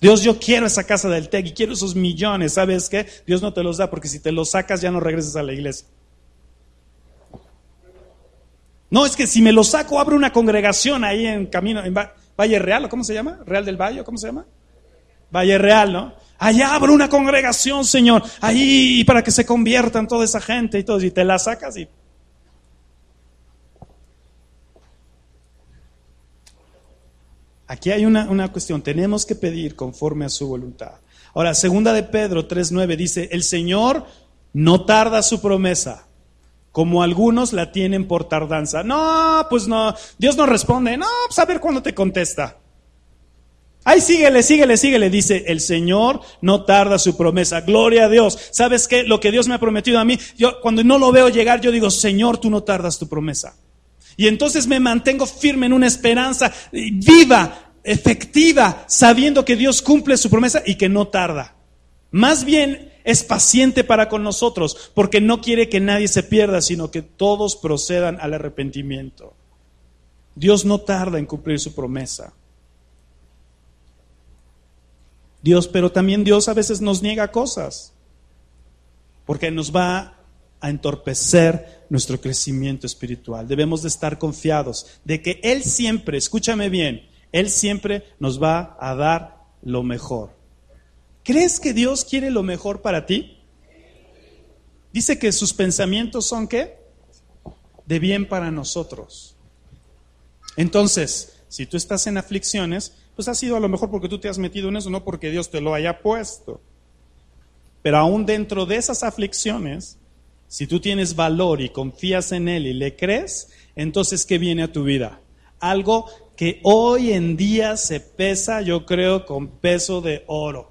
Dios, yo quiero esa casa del TEC y quiero esos millones. ¿Sabes qué? Dios no te los da porque si te los sacas ya no regresas a la iglesia. No, es que si me los saco, abro una congregación ahí en camino, en Valle Real, ¿cómo se llama? Real del Valle, ¿cómo se llama? Valle Real, ¿no? Allá abro una congregación, Señor, ahí para que se conviertan toda esa gente y todo, y te la sacas y... Aquí hay una, una cuestión, tenemos que pedir conforme a su voluntad. Ahora, segunda de Pedro 3.9 dice, el Señor no tarda su promesa, como algunos la tienen por tardanza. No, pues no, Dios no responde, no, pues a ver cuándo te contesta. Ay, síguele, síguele, síguele. Dice, el Señor no tarda su promesa. Gloria a Dios. ¿Sabes qué? Lo que Dios me ha prometido a mí, yo cuando no lo veo llegar, yo digo, Señor, tú no tardas tu promesa. Y entonces me mantengo firme en una esperanza viva, efectiva, sabiendo que Dios cumple su promesa y que no tarda. Más bien es paciente para con nosotros, porque no quiere que nadie se pierda, sino que todos procedan al arrepentimiento. Dios no tarda en cumplir su promesa. Dios, pero también Dios a veces nos niega cosas, porque nos va a entorpecer nuestro crecimiento espiritual. Debemos de estar confiados de que Él siempre, escúchame bien, Él siempre nos va a dar lo mejor. ¿Crees que Dios quiere lo mejor para ti? Dice que sus pensamientos son qué? De bien para nosotros. Entonces, si tú estás en aflicciones, pues ha sido a lo mejor porque tú te has metido en eso, no porque Dios te lo haya puesto. Pero aún dentro de esas aflicciones, si tú tienes valor y confías en Él y le crees, entonces ¿qué viene a tu vida? Algo que hoy en día se pesa, yo creo, con peso de oro.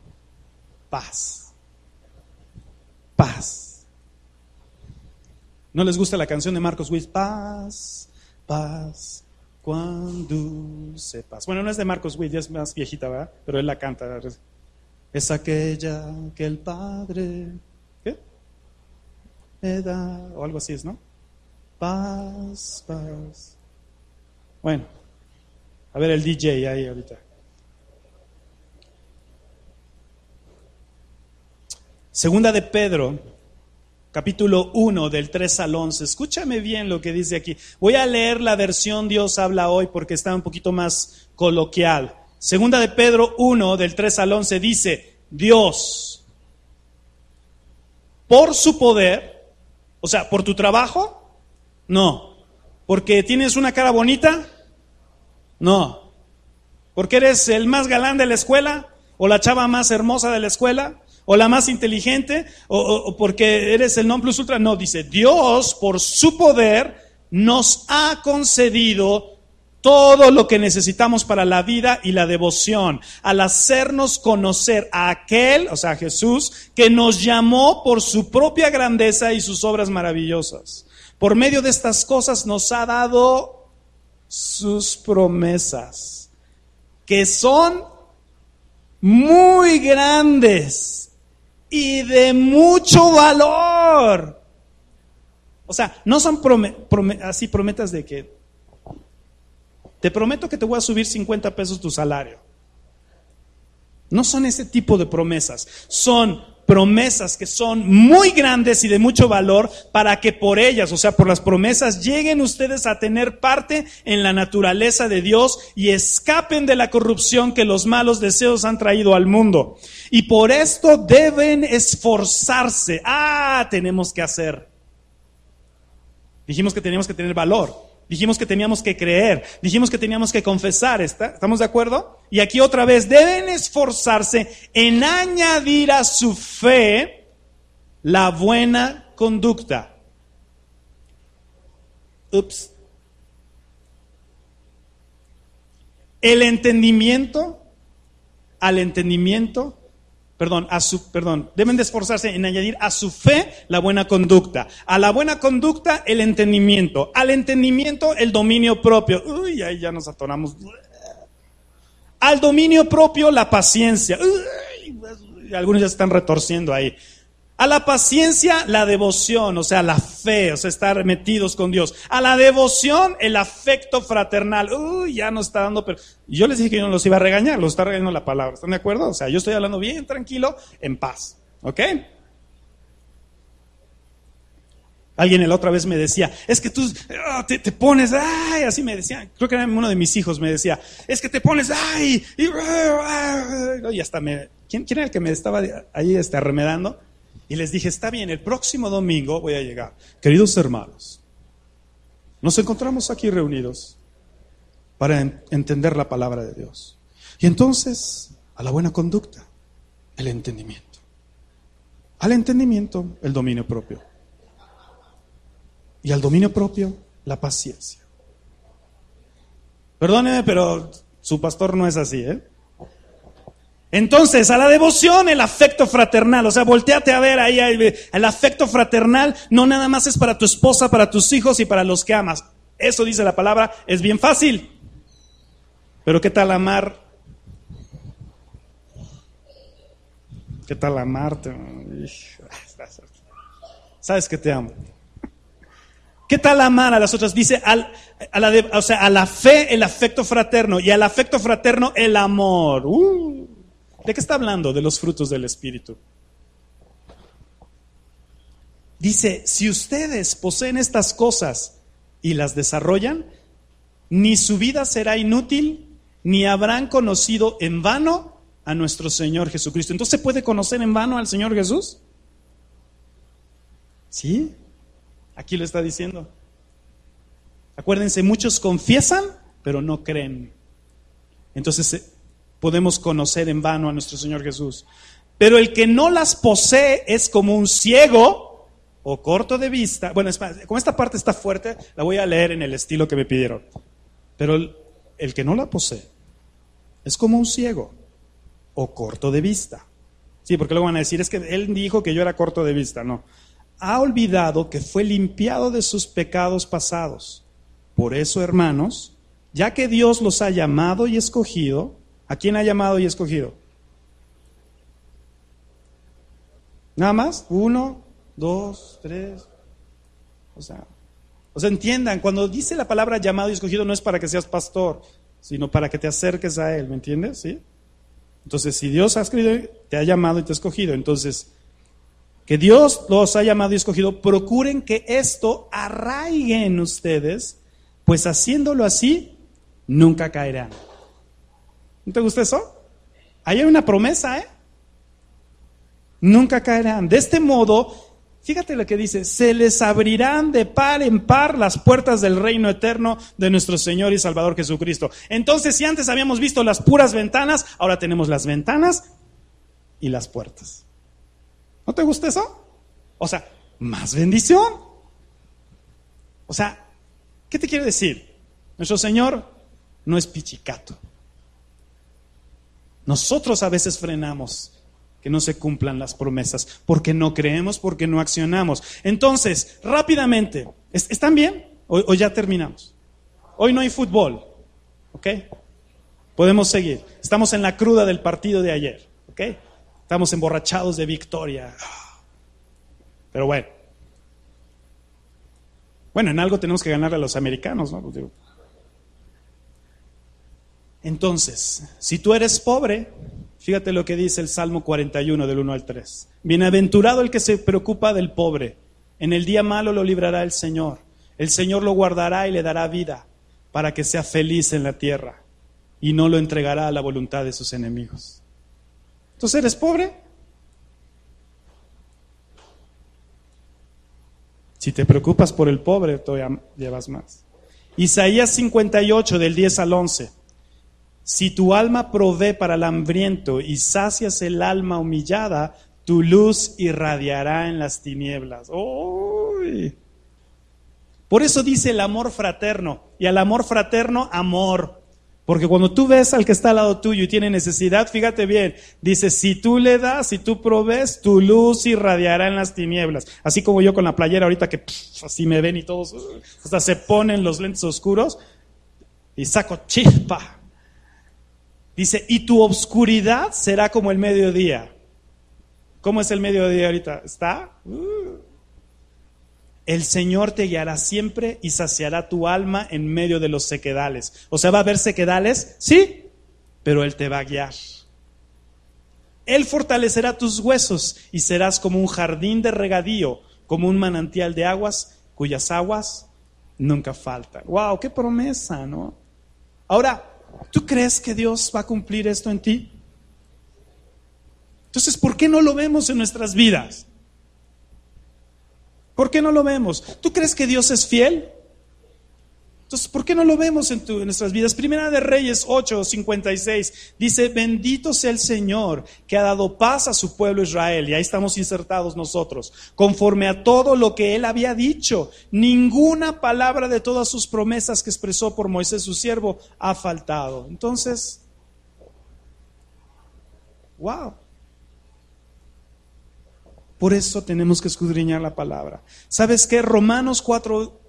Paz. Paz. ¿No les gusta la canción de Marcos Witt? Paz, paz, cuando sepas. Bueno, no es de Marcos Witt, es más viejita, ¿verdad? Pero él la canta. Es aquella que el Padre. O algo así es, ¿no? Paz, paz. Bueno, a ver el DJ ahí ahorita. Segunda de Pedro, capítulo 1 del 3 al 11. Escúchame bien lo que dice aquí. Voy a leer la versión Dios habla hoy porque está un poquito más coloquial. Segunda de Pedro 1 del 3 al 11 dice, Dios, por su poder, o sea, por tu trabajo, no. Porque tienes una cara bonita, no. Porque eres el más galán de la escuela o la chava más hermosa de la escuela o la más inteligente, o, porque eres el non plus ultra. No, dice, Dios por su poder nos ha concedido todo lo que necesitamos para la vida y la devoción, al hacernos conocer a aquel, o sea, Jesús, que nos llamó por su propia grandeza y sus obras maravillosas. Por medio de estas cosas nos ha dado sus promesas, que son muy grandes y de mucho valor. O sea, no son así prometas de que te prometo que te voy a subir 50 pesos tu salario. No son ese tipo de promesas. Son promesas que son muy grandes y de mucho valor para que por ellas, o sea, por las promesas, lleguen ustedes a tener parte en la naturaleza de Dios y escapen de la corrupción que los malos deseos han traído al mundo. Y por esto deben esforzarse. Ah, tenemos que hacer. Dijimos que teníamos que tener valor. Dijimos que teníamos que creer, dijimos que teníamos que confesar, ¿estamos de acuerdo? Y aquí otra vez, deben esforzarse en añadir a su fe la buena conducta. Ups. El entendimiento, al entendimiento perdón, a su, perdón, deben de esforzarse en añadir a su fe la buena conducta, a la buena conducta el entendimiento, al entendimiento el dominio propio. Uy, ahí ya nos atoramos. Al dominio propio la paciencia. Uy, algunos ya se están retorciendo ahí. A la paciencia, la devoción, o sea, la fe, o sea, estar metidos con Dios. A la devoción, el afecto fraternal. Uy, ya no está dando, pero yo les dije que yo no los iba a regañar, los está regañando la palabra. ¿Están de acuerdo? O sea, yo estoy hablando bien tranquilo, en paz. ¿Ok? Alguien la otra vez me decía, es que tú ah, te, pones, ay, así me decía, creo que era uno de mis hijos me decía, es que te pones, ay, y, hasta me, ¿quién, ¿quién, era el que me estaba ahí este, arremedando? Y les dije, está bien, el próximo domingo voy a llegar. Queridos hermanos, nos encontramos aquí reunidos para entender la palabra de Dios. Y entonces, a la buena conducta, el entendimiento. Al entendimiento, el dominio propio. Y al dominio propio, la paciencia. Perdóneme, pero su pastor no es así, ¿eh? Entonces, a la devoción, el afecto fraternal, o sea, volteate a ver ahí, el afecto fraternal no nada más es para tu esposa, para tus hijos y para los que amas. Eso dice la palabra, es bien fácil. Pero ¿qué tal amar? ¿Qué tal amarte? Sabes que te amo. ¿Qué tal amar a las otras? Dice, a, la o sea, a la fe el afecto fraterno y al afecto fraterno el amor. Uh. ¿De qué está hablando? De los frutos del Espíritu. Dice, si ustedes poseen estas cosas y las desarrollan, ni su vida será inútil, ni habrán conocido en vano a nuestro Señor Jesucristo. Entonces, ¿se puede conocer en vano al Señor Jesús? ¿Sí? Aquí lo está diciendo. Acuérdense, muchos confiesan, pero no creen. Entonces, podemos conocer en vano a nuestro Señor Jesús. Pero el que no las posee es como un ciego o corto de vista. Bueno, como esta parte está fuerte, la voy a leer en el estilo que me pidieron. Pero el, que no la posee es como un ciego o corto de vista. Sí, porque luego van a decir, es que él dijo que yo era corto de vista. No. Ha olvidado que fue limpiado de sus pecados pasados. Por eso, hermanos, ya que Dios los ha llamado y escogido, ¿A quién ha llamado y escogido? Nada más, uno, dos, tres. O sea, o sea, entiendan, cuando dice la palabra llamado y escogido no es para que seas pastor, sino para que te acerques a Él, ¿me entiendes? ¿Sí? Entonces, si Dios ha escrito, te ha llamado y te ha escogido, entonces, que Dios los ha llamado y escogido, procuren que esto arraigue en ustedes, pues haciéndolo así, nunca caerán. ¿No te gusta eso? Ahí hay una promesa, ¿eh? Nunca caerán. De este modo, fíjate lo que dice, se les abrirán de par en par las puertas del reino eterno de nuestro Señor y Salvador Jesucristo. Entonces, si antes habíamos visto las puras ventanas, ahora tenemos las ventanas y las puertas. ¿No te gusta eso? O sea, más bendición. O sea, ¿qué te quiere decir? Nuestro Señor no es pichicato. Nosotros a veces frenamos que no se cumplan las promesas porque no creemos, porque no accionamos. Entonces, rápidamente, ¿están bien? ¿O, ya terminamos? Hoy no hay fútbol, ¿ok? Podemos seguir. Estamos en la cruda del partido de ayer, ¿ok? Estamos emborrachados de victoria. Pero bueno. Bueno, en algo tenemos que ganar a los americanos, ¿no? Pues entonces, si tú eres pobre, fíjate lo que dice el Salmo 41 del 1 al 3. Bienaventurado el que se preocupa del pobre. En el día malo lo librará el Señor. El Señor lo guardará y le dará vida para que sea feliz en la tierra y no lo entregará a la voluntad de sus enemigos. Entonces, ¿eres pobre? Si te preocupas por el pobre, todavía llevas más. Isaías 58 del 10 al 11. Si tu alma provee para el hambriento y sacias el alma humillada, tu luz irradiará en las tinieblas. Por eso dice el amor fraterno. Y al amor fraterno, amor. Porque cuando tú ves al que está al lado tuyo y tiene necesidad, fíjate bien, dice, si tú le das, si tú provees, tu luz irradiará en las tinieblas. Así como yo con la playera ahorita que así me ven y todos, hasta se ponen los lentes oscuros y saco chispa Dice, y tu obscuridad será como el mediodía. ¿Cómo es el mediodía ahorita? ¿Está? Uh. El Señor te guiará siempre y saciará tu alma en medio de los sequedales. O sea, ¿va a haber sequedales? Sí, pero Él te va a guiar. Él fortalecerá tus huesos y serás como un jardín de regadío, como un manantial de aguas cuyas aguas nunca faltan. ¡Wow! ¡Qué promesa, ¿no? Ahora, ¿tú crees que Dios va a cumplir esto en ti? Entonces, ¿por qué no lo vemos en nuestras vidas? ¿Por qué no lo vemos? ¿Tú crees que Dios es fiel? Entonces, ¿por qué no lo vemos en, nuestras vidas? Primera de Reyes 8, 56 dice, bendito sea el Señor que ha dado paz a su pueblo Israel. Y ahí estamos insertados nosotros, conforme a todo lo que él había dicho. Ninguna palabra de todas sus promesas que expresó por Moisés su siervo ha faltado. Entonces, wow. Por eso tenemos que escudriñar la palabra. ¿Sabes qué? Romanos 4,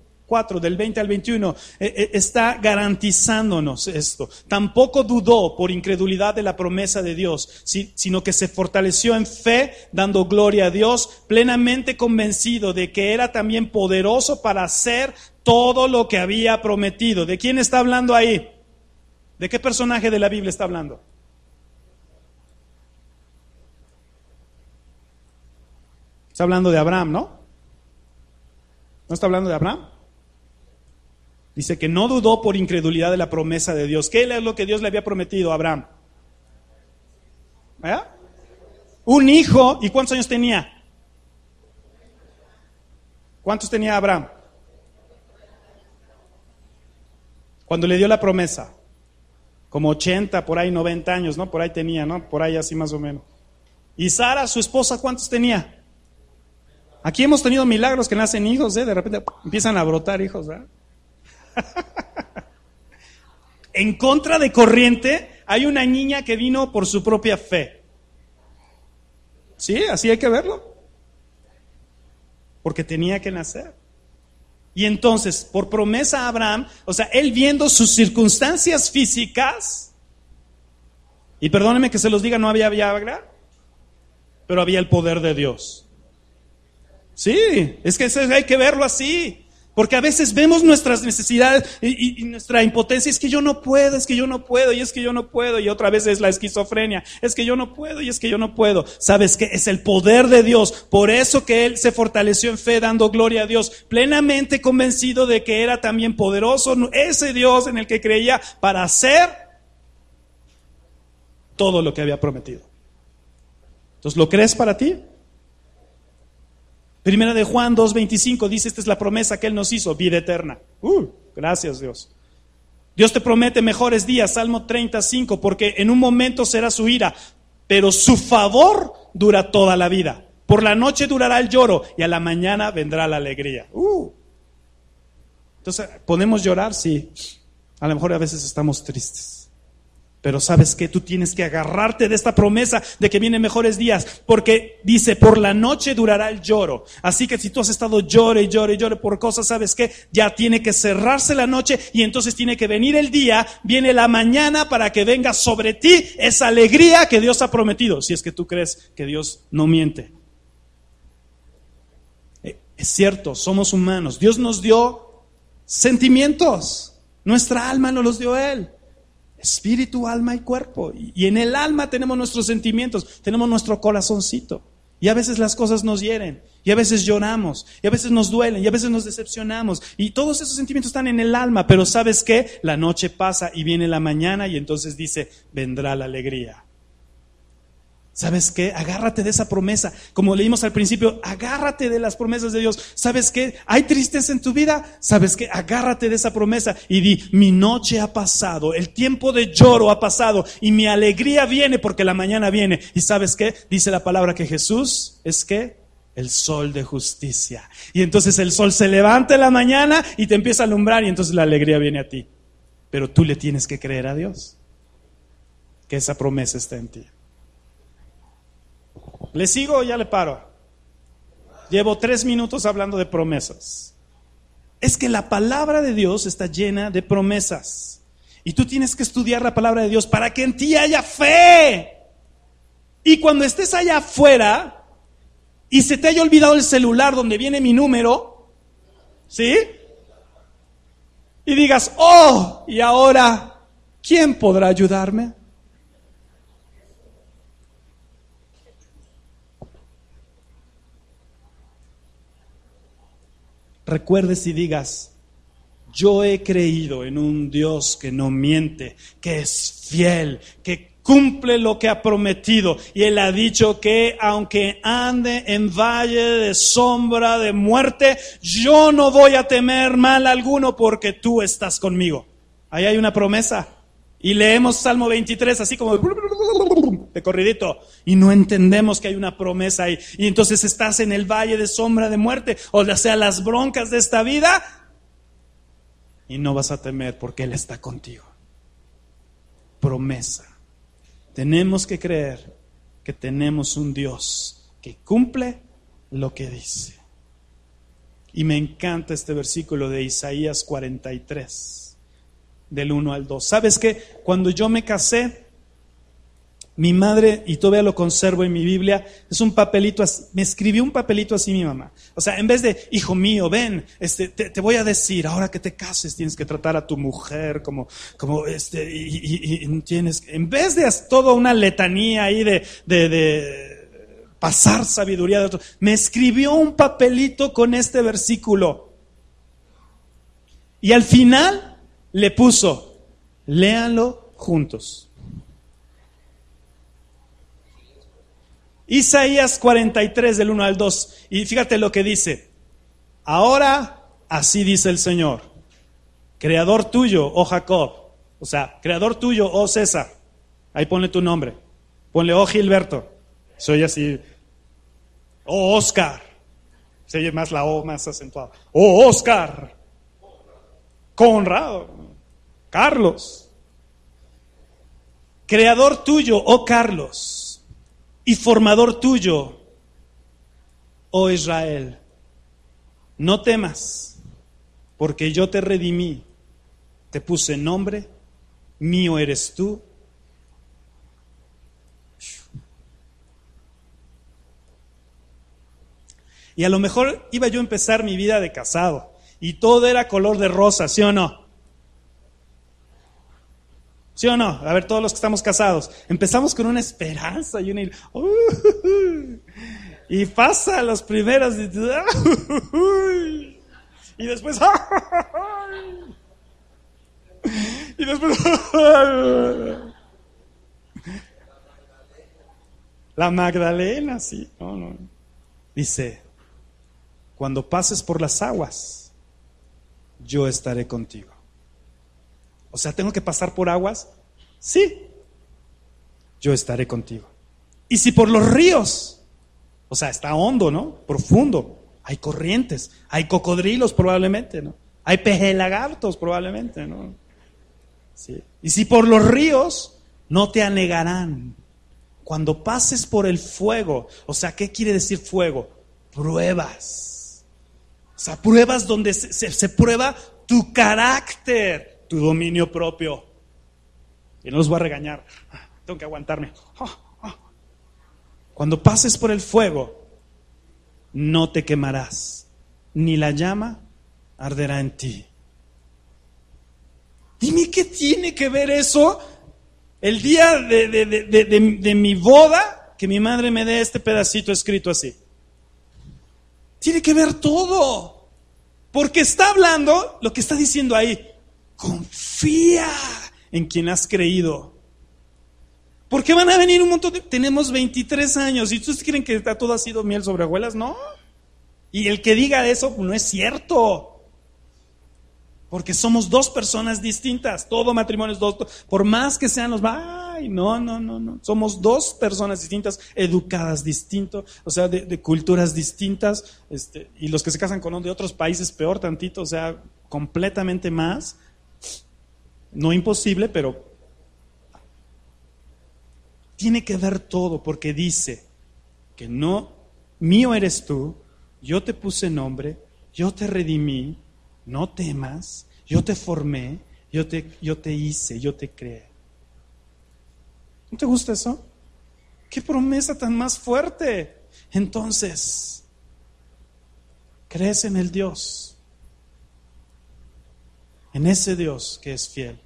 del 20 al 21, eh, eh, está garantizándonos esto. Tampoco dudó por incredulidad de la promesa de Dios, sino que se fortaleció en fe, dando gloria a Dios, plenamente convencido de que era también poderoso para hacer todo lo que había prometido. ¿De quién está hablando ahí? ¿De qué personaje de la Biblia está hablando? Está hablando de Abraham, ¿no? ¿No está hablando de Abraham? Dice que no dudó por incredulidad de la promesa de Dios. ¿Qué es lo que Dios le había prometido a Abraham? ¿Eh? Un hijo. ¿Y cuántos años tenía? ¿Cuántos tenía Abraham? Cuando le dio la promesa. Como 80, por ahí 90 años, ¿no? Por ahí tenía, ¿no? Por ahí así más o menos. ¿Y Sara, su esposa, cuántos tenía? Aquí hemos tenido milagros que nacen hijos, ¿eh? De repente empiezan a brotar hijos, ¿verdad? en contra de corriente, hay una niña que vino por su propia fe. Sí, así hay que verlo. Porque tenía que nacer. Y entonces, por promesa a Abraham, o sea, él viendo sus circunstancias físicas, y perdónenme que se los diga, no había Viagra, pero había el poder de Dios. Sí, es que hay que verlo así. Porque a veces vemos nuestras necesidades y, nuestra impotencia, es que yo no puedo, es que yo no puedo, y es que yo no puedo, y otra vez es la esquizofrenia, es que yo no puedo, y es que yo no puedo. Sabes que es el poder de Dios, por eso que Él se fortaleció en fe dando gloria a Dios, plenamente convencido de que era también poderoso ese Dios en el que creía para hacer todo lo que había prometido. Entonces, ¿lo crees para ti? Primera de Juan 2.25 dice, esta es la promesa que Él nos hizo, vida eterna. Uh, gracias Dios. Dios te promete mejores días, Salmo 35, porque en un momento será su ira, pero su favor dura toda la vida. Por la noche durará el lloro y a la mañana vendrá la alegría. Uh. Entonces, ¿podemos llorar? Sí. A lo mejor a veces estamos tristes. Pero sabes que tú tienes que agarrarte de esta promesa de que vienen mejores días, porque dice, por la noche durará el lloro. Así que si tú has estado llore llore llore por cosas, sabes que ya tiene que cerrarse la noche y entonces tiene que venir el día, viene la mañana para que venga sobre ti esa alegría que Dios ha prometido, si es que tú crees que Dios no miente. Eh, es cierto, somos humanos. Dios nos dio sentimientos. Nuestra alma nos los dio Él espíritu, alma y cuerpo. Y en el alma tenemos nuestros sentimientos, tenemos nuestro corazoncito. Y a veces las cosas nos hieren, y a veces lloramos, y a veces nos duelen, y a veces nos decepcionamos. Y todos esos sentimientos están en el alma, pero ¿sabes qué? La noche pasa y viene la mañana y entonces dice, vendrá la alegría. ¿Sabes qué? Agárrate de esa promesa. Como leímos al principio, agárrate de las promesas de Dios. ¿Sabes qué? ¿Hay tristeza en tu vida? ¿Sabes qué? Agárrate de esa promesa y di, mi noche ha pasado, el tiempo de lloro ha pasado y mi alegría viene porque la mañana viene. ¿Y sabes qué? Dice la palabra que Jesús es que el sol de justicia. Y entonces el sol se levanta en la mañana y te empieza a alumbrar y entonces la alegría viene a ti. Pero tú le tienes que creer a Dios que esa promesa está en ti. ¿Le sigo o ya le paro? Llevo tres minutos hablando de promesas. Es que la palabra de Dios está llena de promesas. Y tú tienes que estudiar la palabra de Dios para que en ti haya fe. Y cuando estés allá afuera, y se te haya olvidado el celular donde viene mi número, ¿sí? Y digas, oh, y ahora, ¿quién podrá ayudarme? Recuerdes y digas, yo he creído en un Dios que no miente, que es fiel, que cumple lo que ha prometido. Y Él ha dicho que aunque ande en valle de sombra de muerte, yo no voy a temer mal alguno porque tú estás conmigo. Ahí hay una promesa. Y leemos Salmo 23 así como de corridito y no entendemos que hay una promesa ahí. Y entonces estás en el valle de sombra de muerte, o sea, las broncas de esta vida, y no vas a temer porque Él está contigo. Promesa. Tenemos que creer que tenemos un Dios que cumple lo que dice. Y me encanta este versículo de Isaías 43, del 1 al 2. ¿Sabes qué? Cuando yo me casé, mi madre, y todavía lo conservo en mi Biblia, es un papelito, me escribió un papelito así mi mamá. O sea, en vez de, hijo mío, ven, este, te, voy a decir, ahora que te cases tienes que tratar a tu mujer como, como este, y, tienes, en vez de toda una letanía ahí de, de, de pasar sabiduría de otro, me escribió un papelito con este versículo. Y al final le puso, léanlo juntos. Isaías 43 del 1 al 2. Y fíjate lo que dice. Ahora así dice el Señor. Creador tuyo, oh Jacob. O sea, creador tuyo, oh César. Ahí ponle tu nombre. Ponle, oh Gilberto. Soy así. Oh Oscar. Se oye más la O más acentuada. Oh Oscar. Conrado. Carlos. Creador tuyo, oh Carlos y formador tuyo, oh Israel. No temas, porque yo te redimí, te puse nombre, mío eres tú. Y a lo mejor iba yo a empezar mi vida de casado y todo era color de rosa, ¿sí o no? ¿Sí o no? A ver, todos los que estamos casados. Empezamos con una esperanza y una... y pasa los primeros y, y después... y después... La Magdalena, sí. Dice, cuando pases por las aguas, yo estaré contigo. O sea, ¿tengo que pasar por aguas? Sí. Yo estaré contigo. Y si por los ríos, o sea, está hondo, ¿no? Profundo. Hay corrientes, hay cocodrilos probablemente, ¿no? Hay pejelagartos probablemente, ¿no? Sí. Y si por los ríos, no te anegarán. Cuando pases por el fuego, o sea, ¿qué quiere decir fuego? Pruebas. O sea, pruebas donde se, se prueba tu carácter tu dominio propio. Y no los voy a regañar. Tengo que aguantarme. Cuando pases por el fuego, no te quemarás, ni la llama arderá en ti. Dime qué tiene que ver eso el día de, de, mi boda, que mi madre me dé este pedacito escrito así. Tiene que ver todo. Porque está hablando lo que está diciendo ahí. Confía en quien has creído. ¿Por qué van a venir un montón de... Tenemos 23 años y ustedes creen que todo ha sido miel sobre abuelas, no. Y el que diga eso pues, no es cierto. Porque somos dos personas distintas. Todo matrimonio es dos. Por más que sean los... Ay, no, no, no, no. Somos dos personas distintas, educadas distinto, o sea, de, culturas distintas. Este, y los que se casan con de otros países, peor tantito, o sea, completamente más. No imposible, pero tiene que ver todo porque dice que no, mío eres tú, yo te puse nombre, yo te redimí, no temas, yo te formé, yo te, yo te hice, yo te creé. ¿No te gusta eso? ¿Qué promesa tan más fuerte? Entonces, crees en el Dios, en ese Dios que es fiel.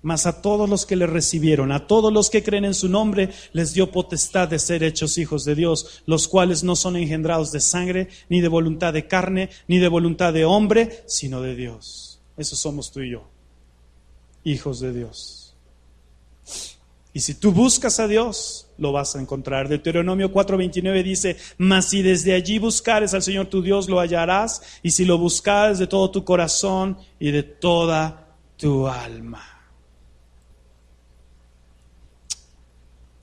Mas a todos los que le recibieron, a todos los que creen en su nombre, les dio potestad de ser hechos hijos de Dios, los cuales no son engendrados de sangre, ni de voluntad de carne, ni de voluntad de hombre, sino de Dios. Eso somos tú y yo, hijos de Dios. Y si tú buscas a Dios, lo vas a encontrar. Deuteronomio 4:29 dice, mas si desde allí buscares al Señor tu Dios, lo hallarás, y si lo buscares de todo tu corazón y de toda tu alma.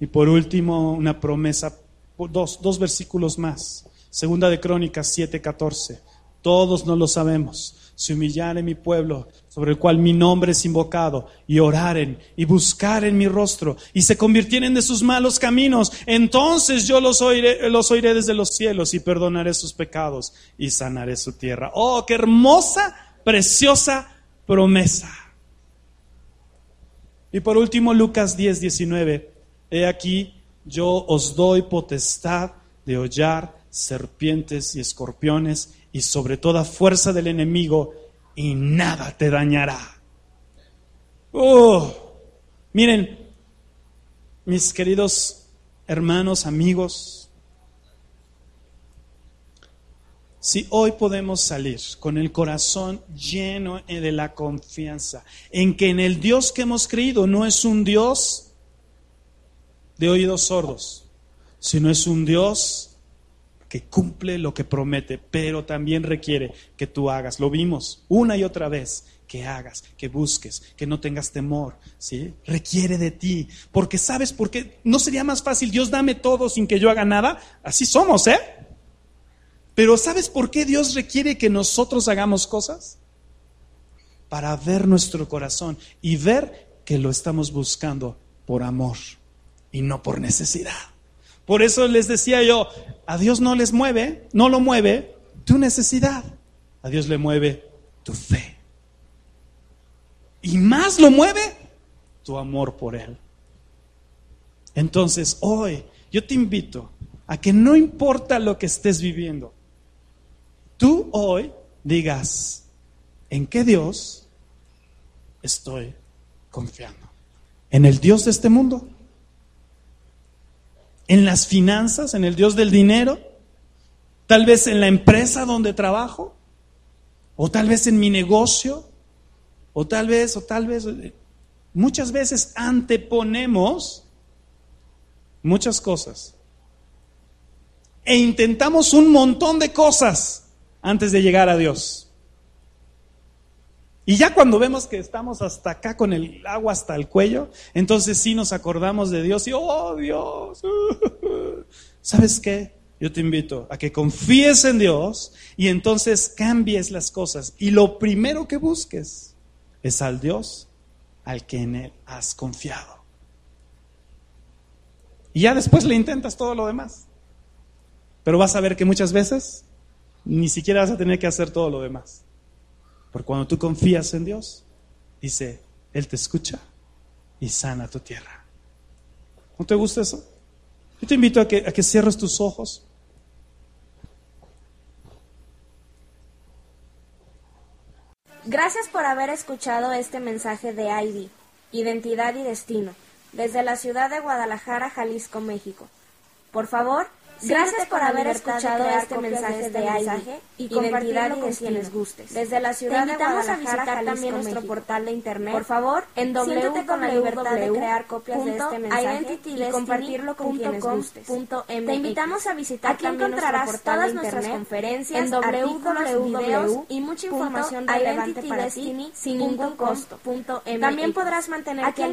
Y por último, una promesa, dos, dos versículos más. Segunda de Crónicas 7:14. Todos no lo sabemos. Si humillare mi pueblo, sobre el cual mi nombre es invocado, y oraren y buscaren mi rostro, y se convirtieren de sus malos caminos, entonces yo los oiré, los oiré desde los cielos y perdonaré sus pecados y sanaré su tierra. Oh, qué hermosa, preciosa promesa. Y por último, Lucas 10, 19. He aquí, yo os doy potestad de hollar serpientes y escorpiones y sobre toda fuerza del enemigo y nada te dañará. Oh, miren, mis queridos hermanos, amigos, si hoy podemos salir con el corazón lleno de la confianza en que en el Dios que hemos creído no es un Dios de oídos sordos, sino es un Dios que cumple lo que promete, pero también requiere que tú hagas. Lo vimos una y otra vez, que hagas, que busques, que no tengas temor, ¿sí? Requiere de ti, porque sabes por qué no sería más fácil Dios dame todo sin que yo haga nada, así somos, ¿eh? Pero ¿sabes por qué Dios requiere que nosotros hagamos cosas? Para ver nuestro corazón y ver que lo estamos buscando por amor y no por necesidad. Por eso les decía yo, a Dios no les mueve, no lo mueve tu necesidad, a Dios le mueve tu fe. Y más lo mueve tu amor por Él. Entonces, hoy yo te invito a que no importa lo que estés viviendo, tú hoy digas, ¿en qué Dios estoy confiando? ¿En el Dios de este mundo? En las finanzas, en el Dios del dinero, tal vez en la empresa donde trabajo, o tal vez en mi negocio, o tal vez, o tal vez, muchas veces anteponemos muchas cosas e intentamos un montón de cosas antes de llegar a Dios. Y ya cuando vemos que estamos hasta acá con el agua hasta el cuello, entonces sí nos acordamos de Dios y, oh Dios, ¿sabes qué? Yo te invito a que confíes en Dios y entonces cambies las cosas. Y lo primero que busques es al Dios al que en Él has confiado. Y ya después le intentas todo lo demás. Pero vas a ver que muchas veces ni siquiera vas a tener que hacer todo lo demás. Porque cuando tú confías en Dios, dice, Él te escucha y sana tu tierra. ¿No te gusta eso? Yo te invito a que, a que cierres tus ojos. Gracias por haber escuchado este mensaje de ID, Identidad y Destino, desde la ciudad de Guadalajara, Jalisco, México. Por favor, Gracias por haber escuchado este mensaje de mensaje y compartirlo con quienes gustes. Desde la ciudad Te invitamos a visitar también nuestro portal de internet. Por favor, en www con la libertad de crear copias de este mensaje y compartirlo con quienes gustes. Te invitamos a visitar Aquí encontrarás todas nuestras conferencias, en www y mucha información relevante para ti sin ningún costo. También podrás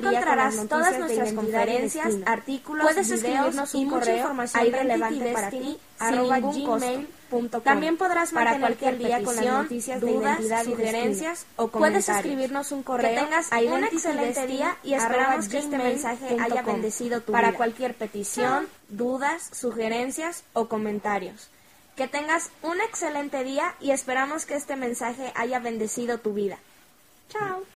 día con las todas nuestras conferencias, artículos, escribirnos y mucha información relevante para ti, arroba También podrás para cualquier día con las noticias dudas, de sugerencias o comentarios. Puedes escribirnos un correo. Que tengas un excelente día y esperamos que este mensaje haya bendecido tu Para cualquier petición, dudas, sugerencias o comentarios. Que tengas un excelente día y esperamos que este mensaje haya bendecido tu vida. Chao.